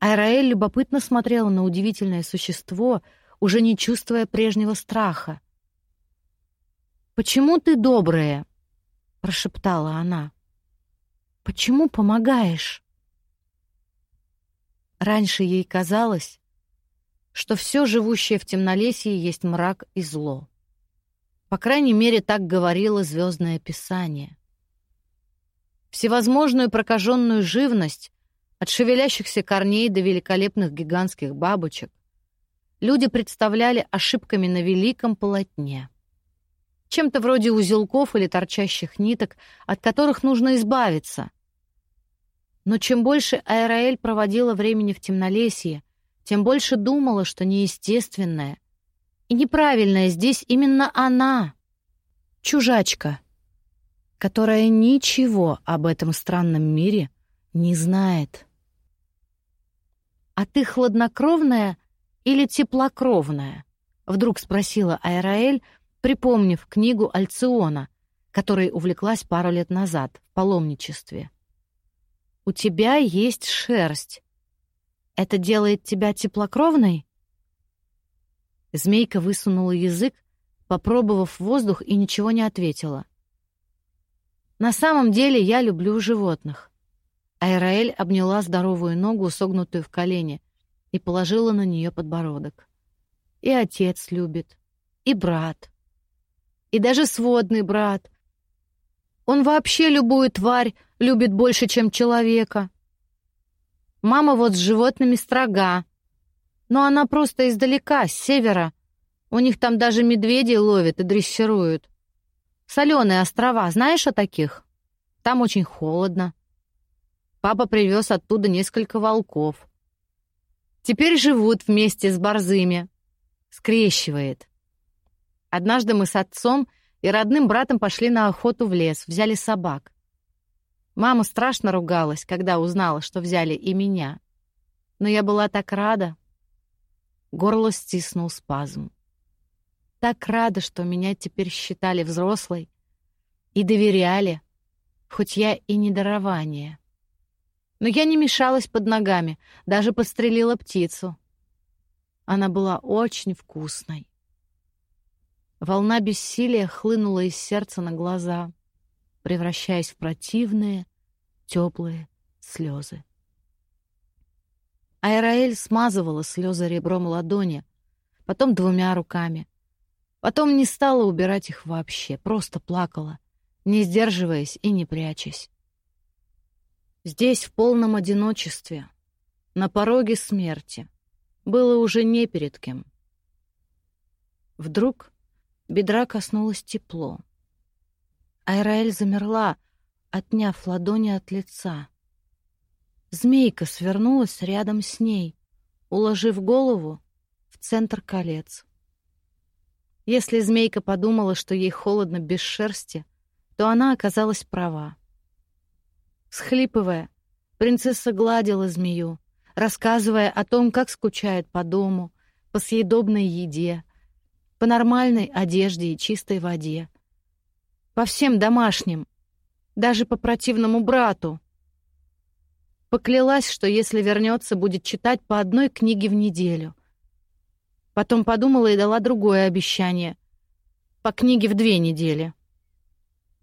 Айраэль любопытно смотрела на удивительное существо, уже не чувствуя прежнего страха. «Почему ты добрая?» — прошептала она. «Почему помогаешь?» Раньше ей казалось, что все живущее в темнолесье есть мрак и зло. По крайней мере, так говорило звездное писание. Всевозможную прокаженную живность, от шевелящихся корней до великолепных гигантских бабочек, люди представляли ошибками на великом полотне чем-то вроде узелков или торчащих ниток, от которых нужно избавиться. Но чем больше Аэраэль проводила времени в темнолесье, тем больше думала, что неестественное и неправильное здесь именно она, чужачка, которая ничего об этом странном мире не знает. «А ты хладнокровная или теплокровная?» — вдруг спросила Айраэль, припомнив книгу Альциона, которой увлеклась пару лет назад в паломничестве. «У тебя есть шерсть. Это делает тебя теплокровной?» Змейка высунула язык, попробовав воздух, и ничего не ответила. «На самом деле я люблю животных». Айраэль обняла здоровую ногу, согнутую в колене, и положила на нее подбородок. «И отец любит, и брат, и даже сводный брат. Он вообще любую тварь любит больше, чем человека. Мама вот с животными строга, но она просто издалека, с севера. У них там даже медведей ловят и дрессируют. Соленые острова, знаешь о таких? Там очень холодно. Папа привез оттуда несколько волков. Теперь живут вместе с борзыми. Скрещивает. Однажды мы с отцом и родным братом пошли на охоту в лес, взяли собак. Мама страшно ругалась, когда узнала, что взяли и меня. Но я была так рада. Горло стиснул спазм. Так рада, что меня теперь считали взрослой и доверяли, хоть я и не дарование. Но я не мешалась под ногами, даже подстрелила птицу. Она была очень вкусной. Волна бессилия хлынула из сердца на глаза, превращаясь в противные, теплые слезы. Айраэль смазывала слезы ребром ладони, потом двумя руками. Потом не стала убирать их вообще, просто плакала, не сдерживаясь и не прячась. Здесь, в полном одиночестве, на пороге смерти, было уже не перед кем. Вдруг бедра коснулось тепло. Айраэль замерла, отняв ладони от лица. Змейка свернулась рядом с ней, уложив голову в центр колец. Если змейка подумала, что ей холодно без шерсти, то она оказалась права. Схлипывая, принцесса гладила змею, рассказывая о том, как скучает по дому, по съедобной еде, по нормальной одежде и чистой воде, по всем домашним, даже по противному брату, Поклялась, что если вернется, будет читать по одной книге в неделю. Потом подумала и дала другое обещание. По книге в две недели.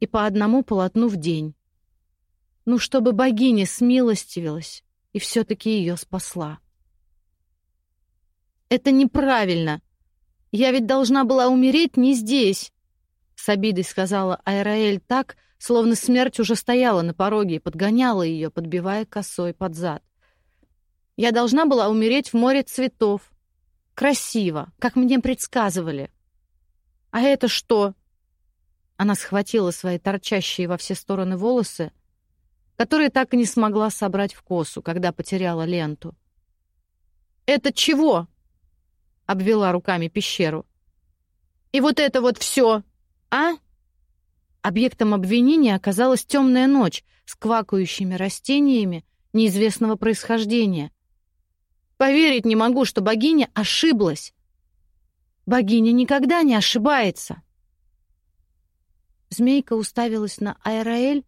И по одному полотну в день. Ну, чтобы богиня смилостивилась и все-таки ее спасла. «Это неправильно. Я ведь должна была умереть не здесь», — с обидой сказала Айраэль так, словно смерть уже стояла на пороге и подгоняла ее, подбивая косой под зад. Я должна была умереть в море цветов. Красиво, как мне предсказывали. А это что? Она схватила свои торчащие во все стороны волосы, которые так и не смогла собрать в косу, когда потеряла ленту. «Это чего?» — обвела руками пещеру. «И вот это вот все, а?» Объектом обвинения оказалась темная ночь с квакающими растениями неизвестного происхождения. Поверить не могу, что богиня ошиблась. Богиня никогда не ошибается. Змейка уставилась на Айраэль,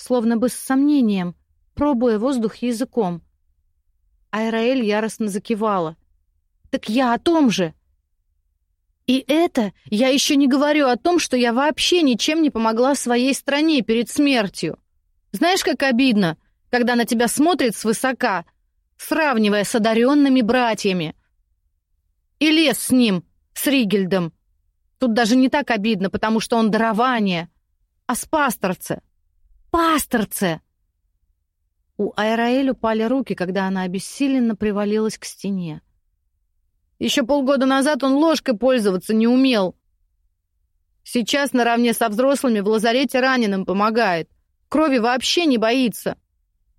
словно бы с сомнением, пробуя воздух языком. Айраэль яростно закивала. «Так я о том же!» И это я еще не говорю о том, что я вообще ничем не помогла своей стране перед смертью. Знаешь, как обидно, когда на тебя смотрят свысока, сравнивая с одаренными братьями. И лес с ним, с Ригельдом. Тут даже не так обидно, потому что он дарование, а с пасторце. Пасторце! У Айраэль упали руки, когда она обессиленно привалилась к стене. Еще полгода назад он ложкой пользоваться не умел. Сейчас наравне со взрослыми в лазарете раненым помогает. Крови вообще не боится.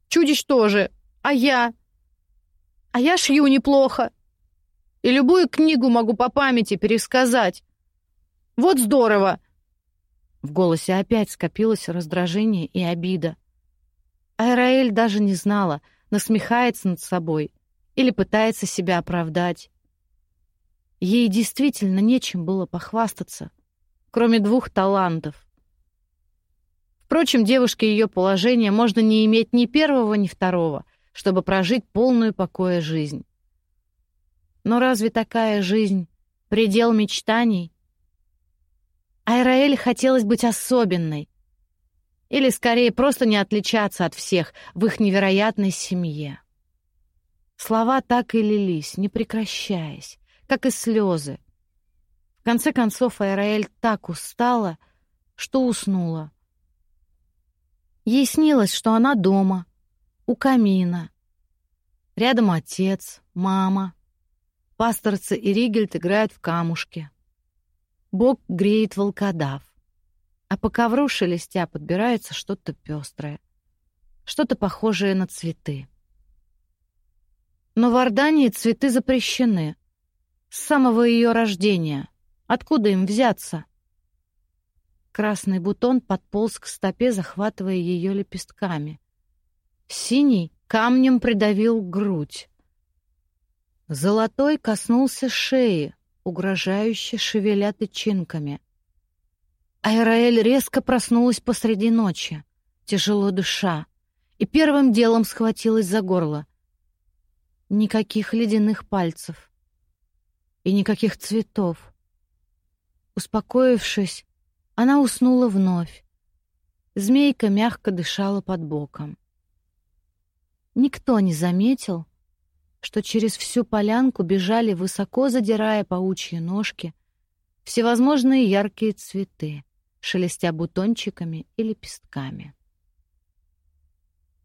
Чудищ тоже. А я? А я шью неплохо. И любую книгу могу по памяти пересказать. Вот здорово!» В голосе опять скопилось раздражение и обида. Айраэль даже не знала, насмехается над собой или пытается себя оправдать. Ей действительно нечем было похвастаться, кроме двух талантов. Впрочем, девушке ее положение можно не иметь ни первого, ни второго, чтобы прожить полную покоя жизнь. Но разве такая жизнь — предел мечтаний? Айраэль хотелось быть особенной. Или, скорее, просто не отличаться от всех в их невероятной семье. Слова так и лились, не прекращаясь, как и слезы. В конце концов, Айраэль так устала, что уснула. Ей снилось, что она дома, у камина. Рядом отец, мама. Пасторцы и Ригельд играют в камушки. Бог греет волкодав. А по ковру шелестя подбирается что-то пестрое. Что-то похожее на цветы. Но в Ордании цветы запрещены. С самого ее рождения. Откуда им взяться? Красный бутон подполз к стопе, захватывая ее лепестками. Синий камнем придавил грудь. Золотой коснулся шеи, угрожающе шевеля тычинками. Айраэль резко проснулась посреди ночи, тяжело дыша, и первым делом схватилась за горло. Никаких ледяных пальцев и никаких цветов. Успокоившись, она уснула вновь. Змейка мягко дышала под боком. Никто не заметил, что через всю полянку бежали, высоко задирая паучьи ножки, всевозможные яркие цветы, шелестя бутончиками и лепестками.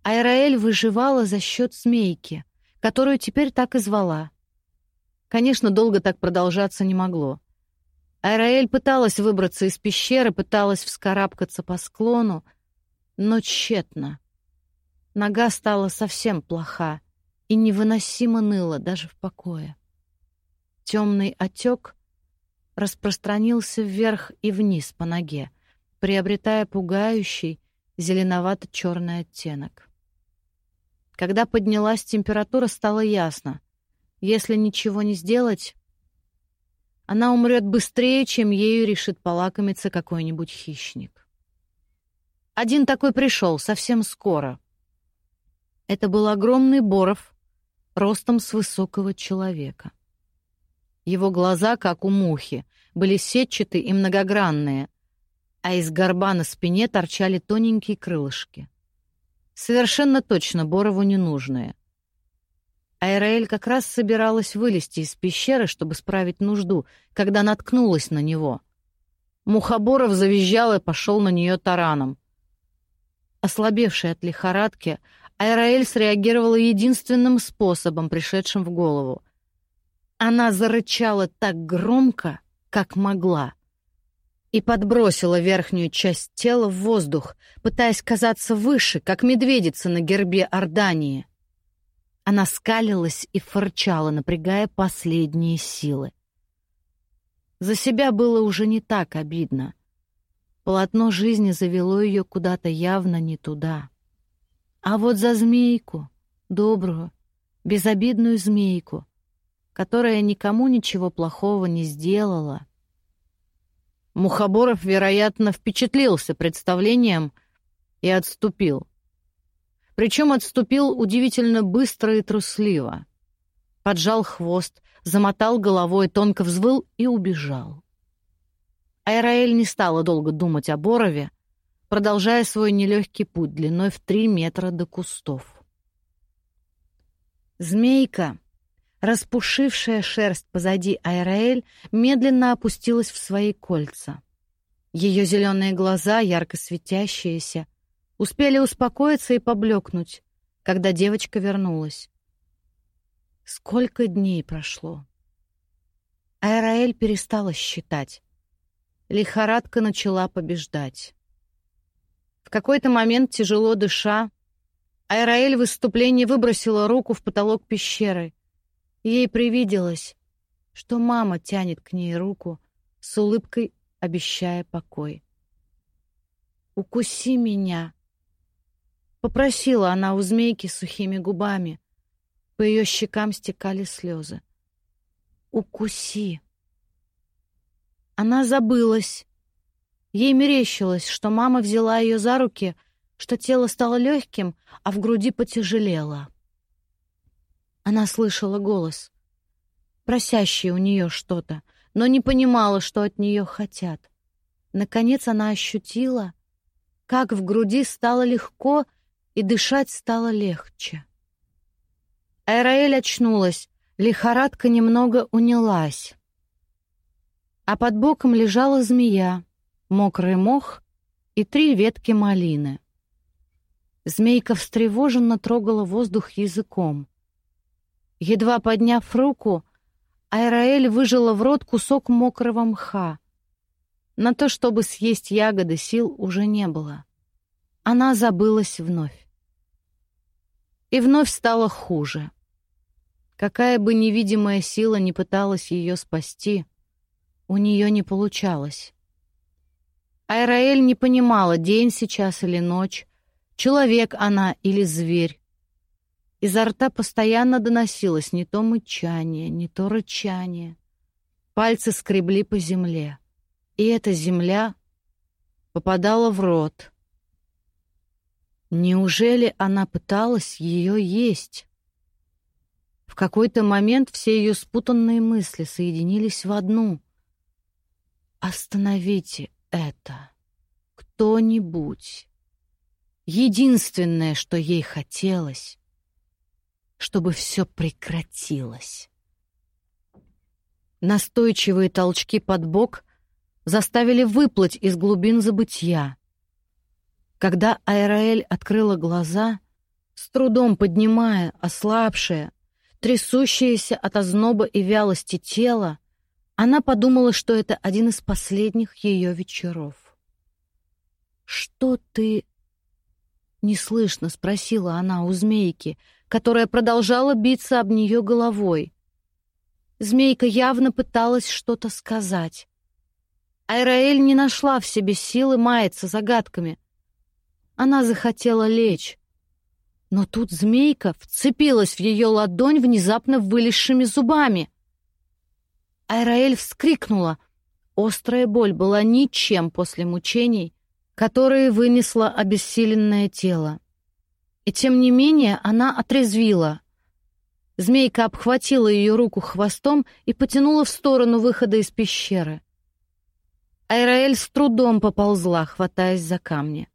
Айраэль выживала за счет змейки, которую теперь так и звала. Конечно, долго так продолжаться не могло. Айраэль пыталась выбраться из пещеры, пыталась вскарабкаться по склону, но тщетно. Нога стала совсем плоха, и невыносимо ныло даже в покое. Темный отек распространился вверх и вниз по ноге, приобретая пугающий зеленовато-черный оттенок. Когда поднялась температура, стало ясно. Если ничего не сделать, она умрет быстрее, чем ею решит полакомиться какой-нибудь хищник. Один такой пришел совсем скоро. Это был огромный боров ростом с высокого человека. Его глаза, как у мухи, были сетчатые и многогранные, а из горба на спине торчали тоненькие крылышки. Совершенно точно Борову ненужные. Айраэль как раз собиралась вылезти из пещеры, чтобы справить нужду, когда наткнулась на него. Мухоборов завизжал и пошел на нее тараном. Ослабевшая от лихорадки, Айраэль среагировала единственным способом, пришедшим в голову. Она зарычала так громко, как могла, и подбросила верхнюю часть тела в воздух, пытаясь казаться выше, как медведица на гербе Ордании. Она скалилась и фырчала, напрягая последние силы. За себя было уже не так обидно. Полотно жизни завело ее куда-то явно не туда. А вот за змейку, добрую, безобидную змейку, которая никому ничего плохого не сделала. Мухоборов, вероятно, впечатлился представлением и отступил. Причем отступил удивительно быстро и трусливо. Поджал хвост, замотал головой, тонко взвыл и убежал. Айраэль не стала долго думать о Борове, продолжая свой нелегкий путь длиной в три метра до кустов. Змейка, распушившая шерсть позади Айраэль, медленно опустилась в свои кольца. Ее зеленые глаза, ярко светящиеся, успели успокоиться и поблекнуть, когда девочка вернулась. Сколько дней прошло? Айраэль перестала считать. Лихорадка начала побеждать. В какой-то момент, тяжело дыша, Айраэль в выступлении выбросила руку в потолок пещеры. Ей привиделось, что мама тянет к ней руку, с улыбкой обещая покой. «Укуси меня!» Попросила она у змейки сухими губами. По ее щекам стекали слезы. «Укуси!» Она забылась. Ей мерещилось, что мама взяла ее за руки, что тело стало легким, а в груди потяжелело. Она слышала голос, просящий у нее что-то, но не понимала, что от нее хотят. Наконец она ощутила, как в груди стало легко и дышать стало легче. Айраэль очнулась, лихорадка немного унялась. А под боком лежала змея, мокрый мох и три ветки малины. Змейка встревоженно трогала воздух языком. Едва подняв руку, Айраэль выжила в рот кусок мокрого мха. На то, чтобы съесть ягоды, сил уже не было. Она забылась вновь. И вновь стало хуже. Какая бы невидимая сила ни пыталась ее спасти, у нее не получалось. Айраэль не понимала, день сейчас или ночь, человек она или зверь. Изо рта постоянно доносилось не то мычание, не то рычание. Пальцы скребли по земле. И эта земля попадала в рот. Неужели она пыталась ее есть? В какой-то момент все ее спутанные мысли соединились в одну. «Остановите это! Кто-нибудь!» Единственное, что ей хотелось, чтобы все прекратилось. Настойчивые толчки под бок заставили выплыть из глубин забытья. Когда Айраэль открыла глаза, с трудом поднимая ослабшее, трясущееся от озноба и вялости тело, она подумала, что это один из последних ее вечеров. «Что ты...» — неслышно спросила она у змейки, которая продолжала биться об нее головой. Змейка явно пыталась что-то сказать. Айраэль не нашла в себе силы маяться загадками. Она захотела лечь. Но тут змейка вцепилась в ее ладонь внезапно вылезшими зубами. Айраэль вскрикнула. Острая боль была ничем после мучений, которые вынесло обессиленное тело. И тем не менее она отрезвила. Змейка обхватила ее руку хвостом и потянула в сторону выхода из пещеры. Айраэль с трудом поползла, хватаясь за камни.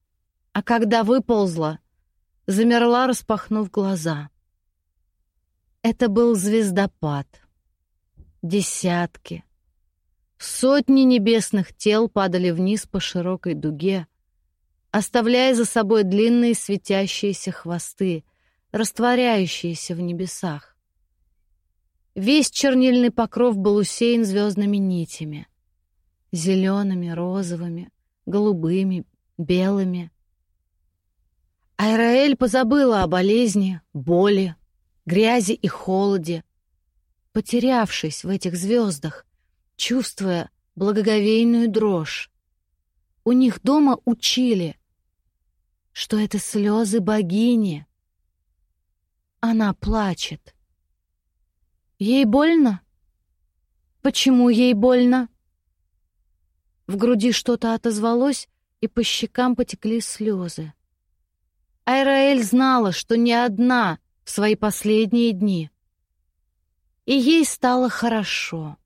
А когда выползла, замерла, распахнув глаза. Это был звездопад. Десятки, сотни небесных тел падали вниз по широкой дуге, оставляя за собой длинные светящиеся хвосты, растворяющиеся в небесах. Весь чернильный покров был усеян звездными нитями зелеными, розовыми, голубыми, белыми. Айраэль позабыла о болезни, боли, грязи и холоде, потерявшись в этих звездах, чувствуя благоговейную дрожь. У них дома учили, что это слезы богини. Она плачет. Ей больно? Почему ей больно? В груди что-то отозвалось, и по щекам потекли слезы. Айраэль знала, что не одна в свои последние дни. И ей стало хорошо.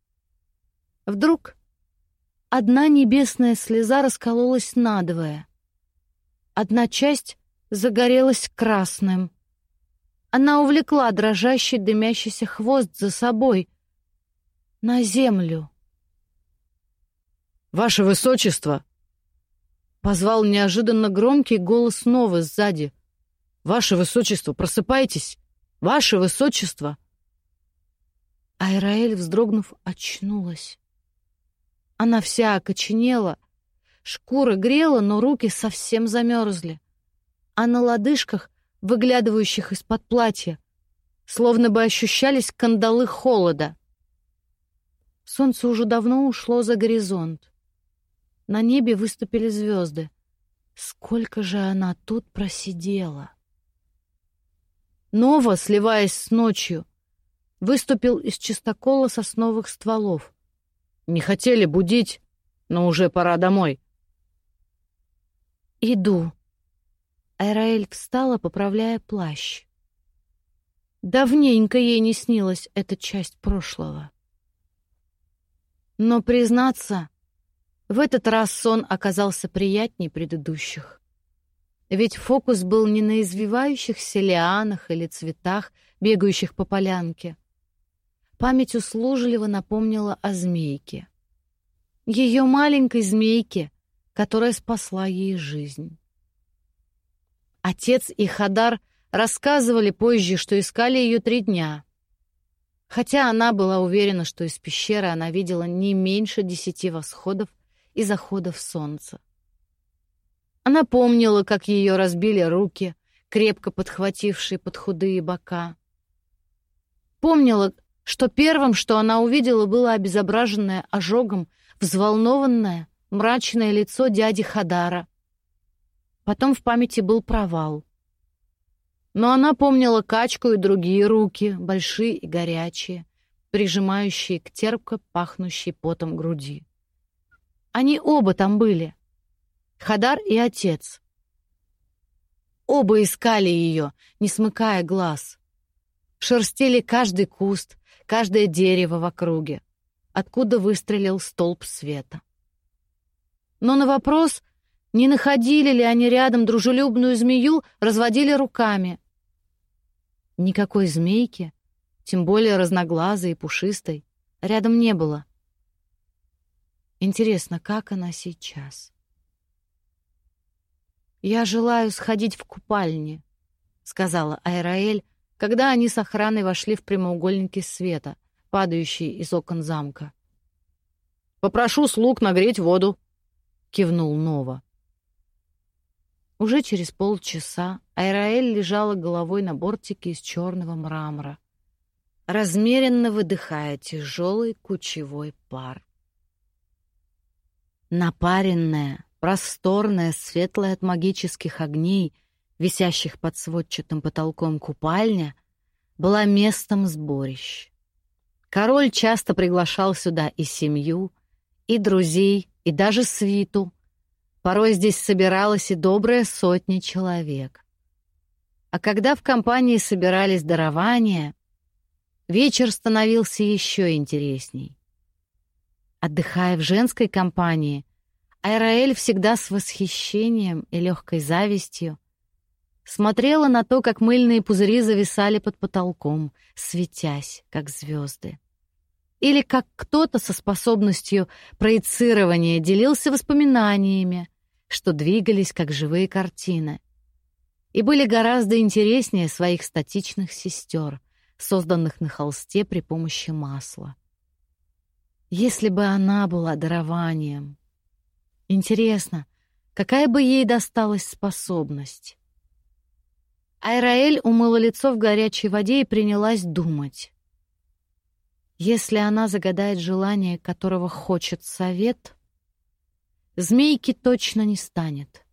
Вдруг одна небесная слеза раскололась надвое. Одна часть загорелась красным. Она увлекла дрожащий дымящийся хвост за собой на землю. «Ваше Высочество!» Позвал неожиданно громкий голос снова сзади. «Ваше Высочество, просыпайтесь! Ваше Высочество!» Айраэль, вздрогнув, очнулась. Она вся окоченела, шкура грела, но руки совсем замерзли. А на лодыжках, выглядывающих из-под платья, словно бы ощущались кандалы холода. Солнце уже давно ушло за горизонт. На небе выступили звезды. Сколько же она тут просидела! Нова, сливаясь с ночью, выступил из чистокола сосновых стволов. Не хотели будить, но уже пора домой. «Иду». Айраэль встала, поправляя плащ. Давненько ей не снилась эта часть прошлого. Но, признаться, в этот раз сон оказался приятнее предыдущих. Ведь фокус был не на извивающихся лианах или цветах, бегающих по полянке. Память услужливо напомнила о змейке. Ее маленькой змейке, которая спасла ей жизнь. Отец и Хадар рассказывали позже, что искали ее три дня. Хотя она была уверена, что из пещеры она видела не меньше десяти восходов и заходов солнца. Она помнила, как ее разбили руки, крепко подхватившие под худые бока. Помнила, что первым, что она увидела, было обезображенное ожогом, взволнованное, мрачное лицо дяди Хадара. Потом в памяти был провал. Но она помнила качку и другие руки, большие и горячие, прижимающие к терпко пахнущей потом груди. Они оба там были. Хадар и отец. Оба искали ее, не смыкая глаз. Шерстили каждый куст, каждое дерево в округе, откуда выстрелил столб света. Но на вопрос, не находили ли они рядом дружелюбную змею, разводили руками. Никакой змейки, тем более разноглазой и пушистой, рядом не было. Интересно, как она сейчас? «Я желаю сходить в купальни», — сказала Айраэль, когда они с охраной вошли в прямоугольники света, падающие из окон замка. «Попрошу слуг нагреть воду», — кивнул Нова. Уже через полчаса Айраэль лежала головой на бортике из черного мрамора, размеренно выдыхая тяжелый кучевой пар. Напаренная, Просторная, светлая от магических огней, висящих под сводчатым потолком купальня, была местом сборищ. Король часто приглашал сюда и семью, и друзей, и даже свиту. Порой здесь собиралась и добрая сотня человек. А когда в компании собирались дарования, вечер становился еще интересней. Отдыхая в женской компании — Айраэль всегда с восхищением и легкой завистью смотрела на то, как мыльные пузыри зависали под потолком, светясь, как звезды. Или как кто-то со способностью проецирования делился воспоминаниями, что двигались, как живые картины, и были гораздо интереснее своих статичных сестер, созданных на холсте при помощи масла. Если бы она была дарованием, Интересно, какая бы ей досталась способность? Айраэль умыла лицо в горячей воде и принялась думать. Если она загадает желание, которого хочет совет, змейки точно не станет.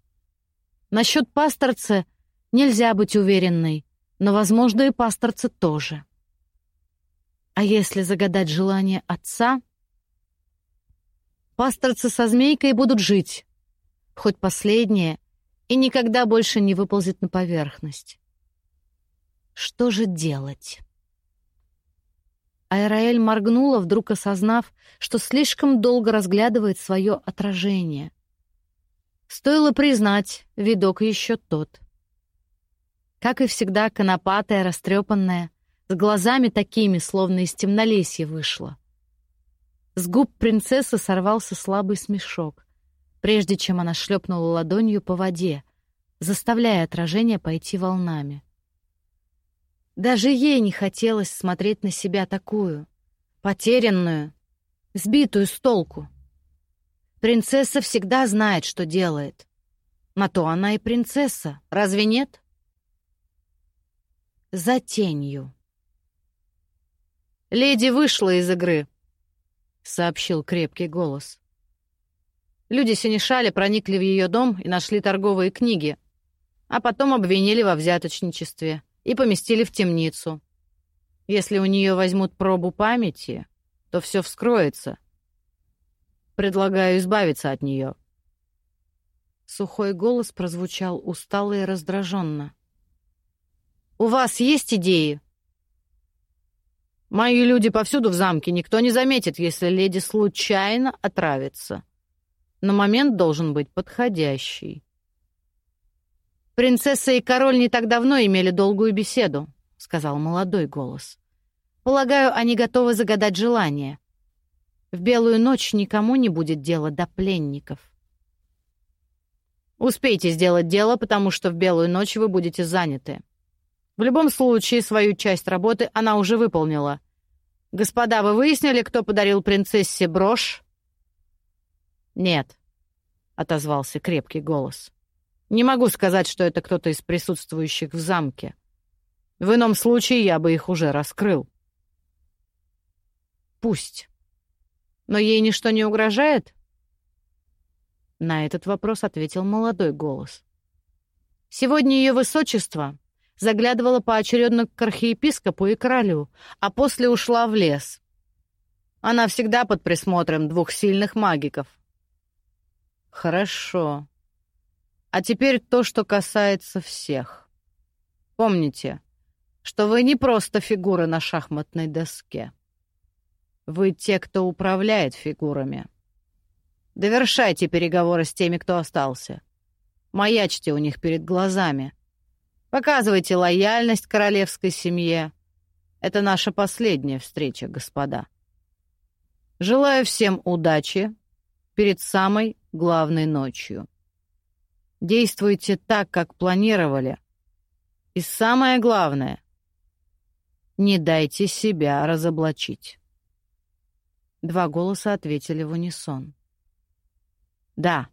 Насчет пасторца нельзя быть уверенной, но, возможно, и пасторца тоже. А если загадать желание отца — Пасторцы со змейкой будут жить, хоть последнее, и никогда больше не выползет на поверхность. Что же делать? Айраэль моргнула, вдруг осознав, что слишком долго разглядывает свое отражение. Стоило признать, видок еще тот. Как и всегда, конопатая, растрепанная, с глазами такими, словно из темнолесья вышла. С губ принцессы сорвался слабый смешок, прежде чем она шлепнула ладонью по воде, заставляя отражение пойти волнами. Даже ей не хотелось смотреть на себя такую, потерянную, сбитую с толку. Принцесса всегда знает, что делает. На то она и принцесса, разве нет? За тенью. Леди вышла из игры, — сообщил крепкий голос. Люди Синишали проникли в ее дом и нашли торговые книги, а потом обвинили во взяточничестве и поместили в темницу. Если у нее возьмут пробу памяти, то все вскроется. Предлагаю избавиться от нее. Сухой голос прозвучал устало и раздраженно. «У вас есть идеи?» «Мои люди повсюду в замке. Никто не заметит, если леди случайно отравится. Но момент должен быть подходящий». «Принцесса и король не так давно имели долгую беседу», — сказал молодой голос. «Полагаю, они готовы загадать желание. В белую ночь никому не будет дела до пленников». Успейте сделать дело, потому что в белую ночь вы будете заняты. В любом случае, свою часть работы она уже выполнила. Господа, вы выяснили, кто подарил принцессе брошь? Нет, отозвался крепкий голос. Не могу сказать, что это кто-то из присутствующих в замке. В ином случае я бы их уже раскрыл. Пусть. Но ей ничто не угрожает? На этот вопрос ответил молодой голос. Сегодня ее высочество заглядывала поочередно к архиепископу и королю, а после ушла в лес. Она всегда под присмотром двух сильных магиков. Хорошо. А теперь то, что касается всех. Помните, что вы не просто фигуры на шахматной доске. Вы те, кто управляет фигурами. Довершайте переговоры с теми, кто остался. Маячьте у них перед глазами. Показывайте лояльность королевской семье. Это наша последняя встреча, господа. Желаю всем удачи перед самой главной ночью. Действуйте так, как планировали. И самое главное — не дайте себя разоблачить. Два голоса ответили в унисон. Да,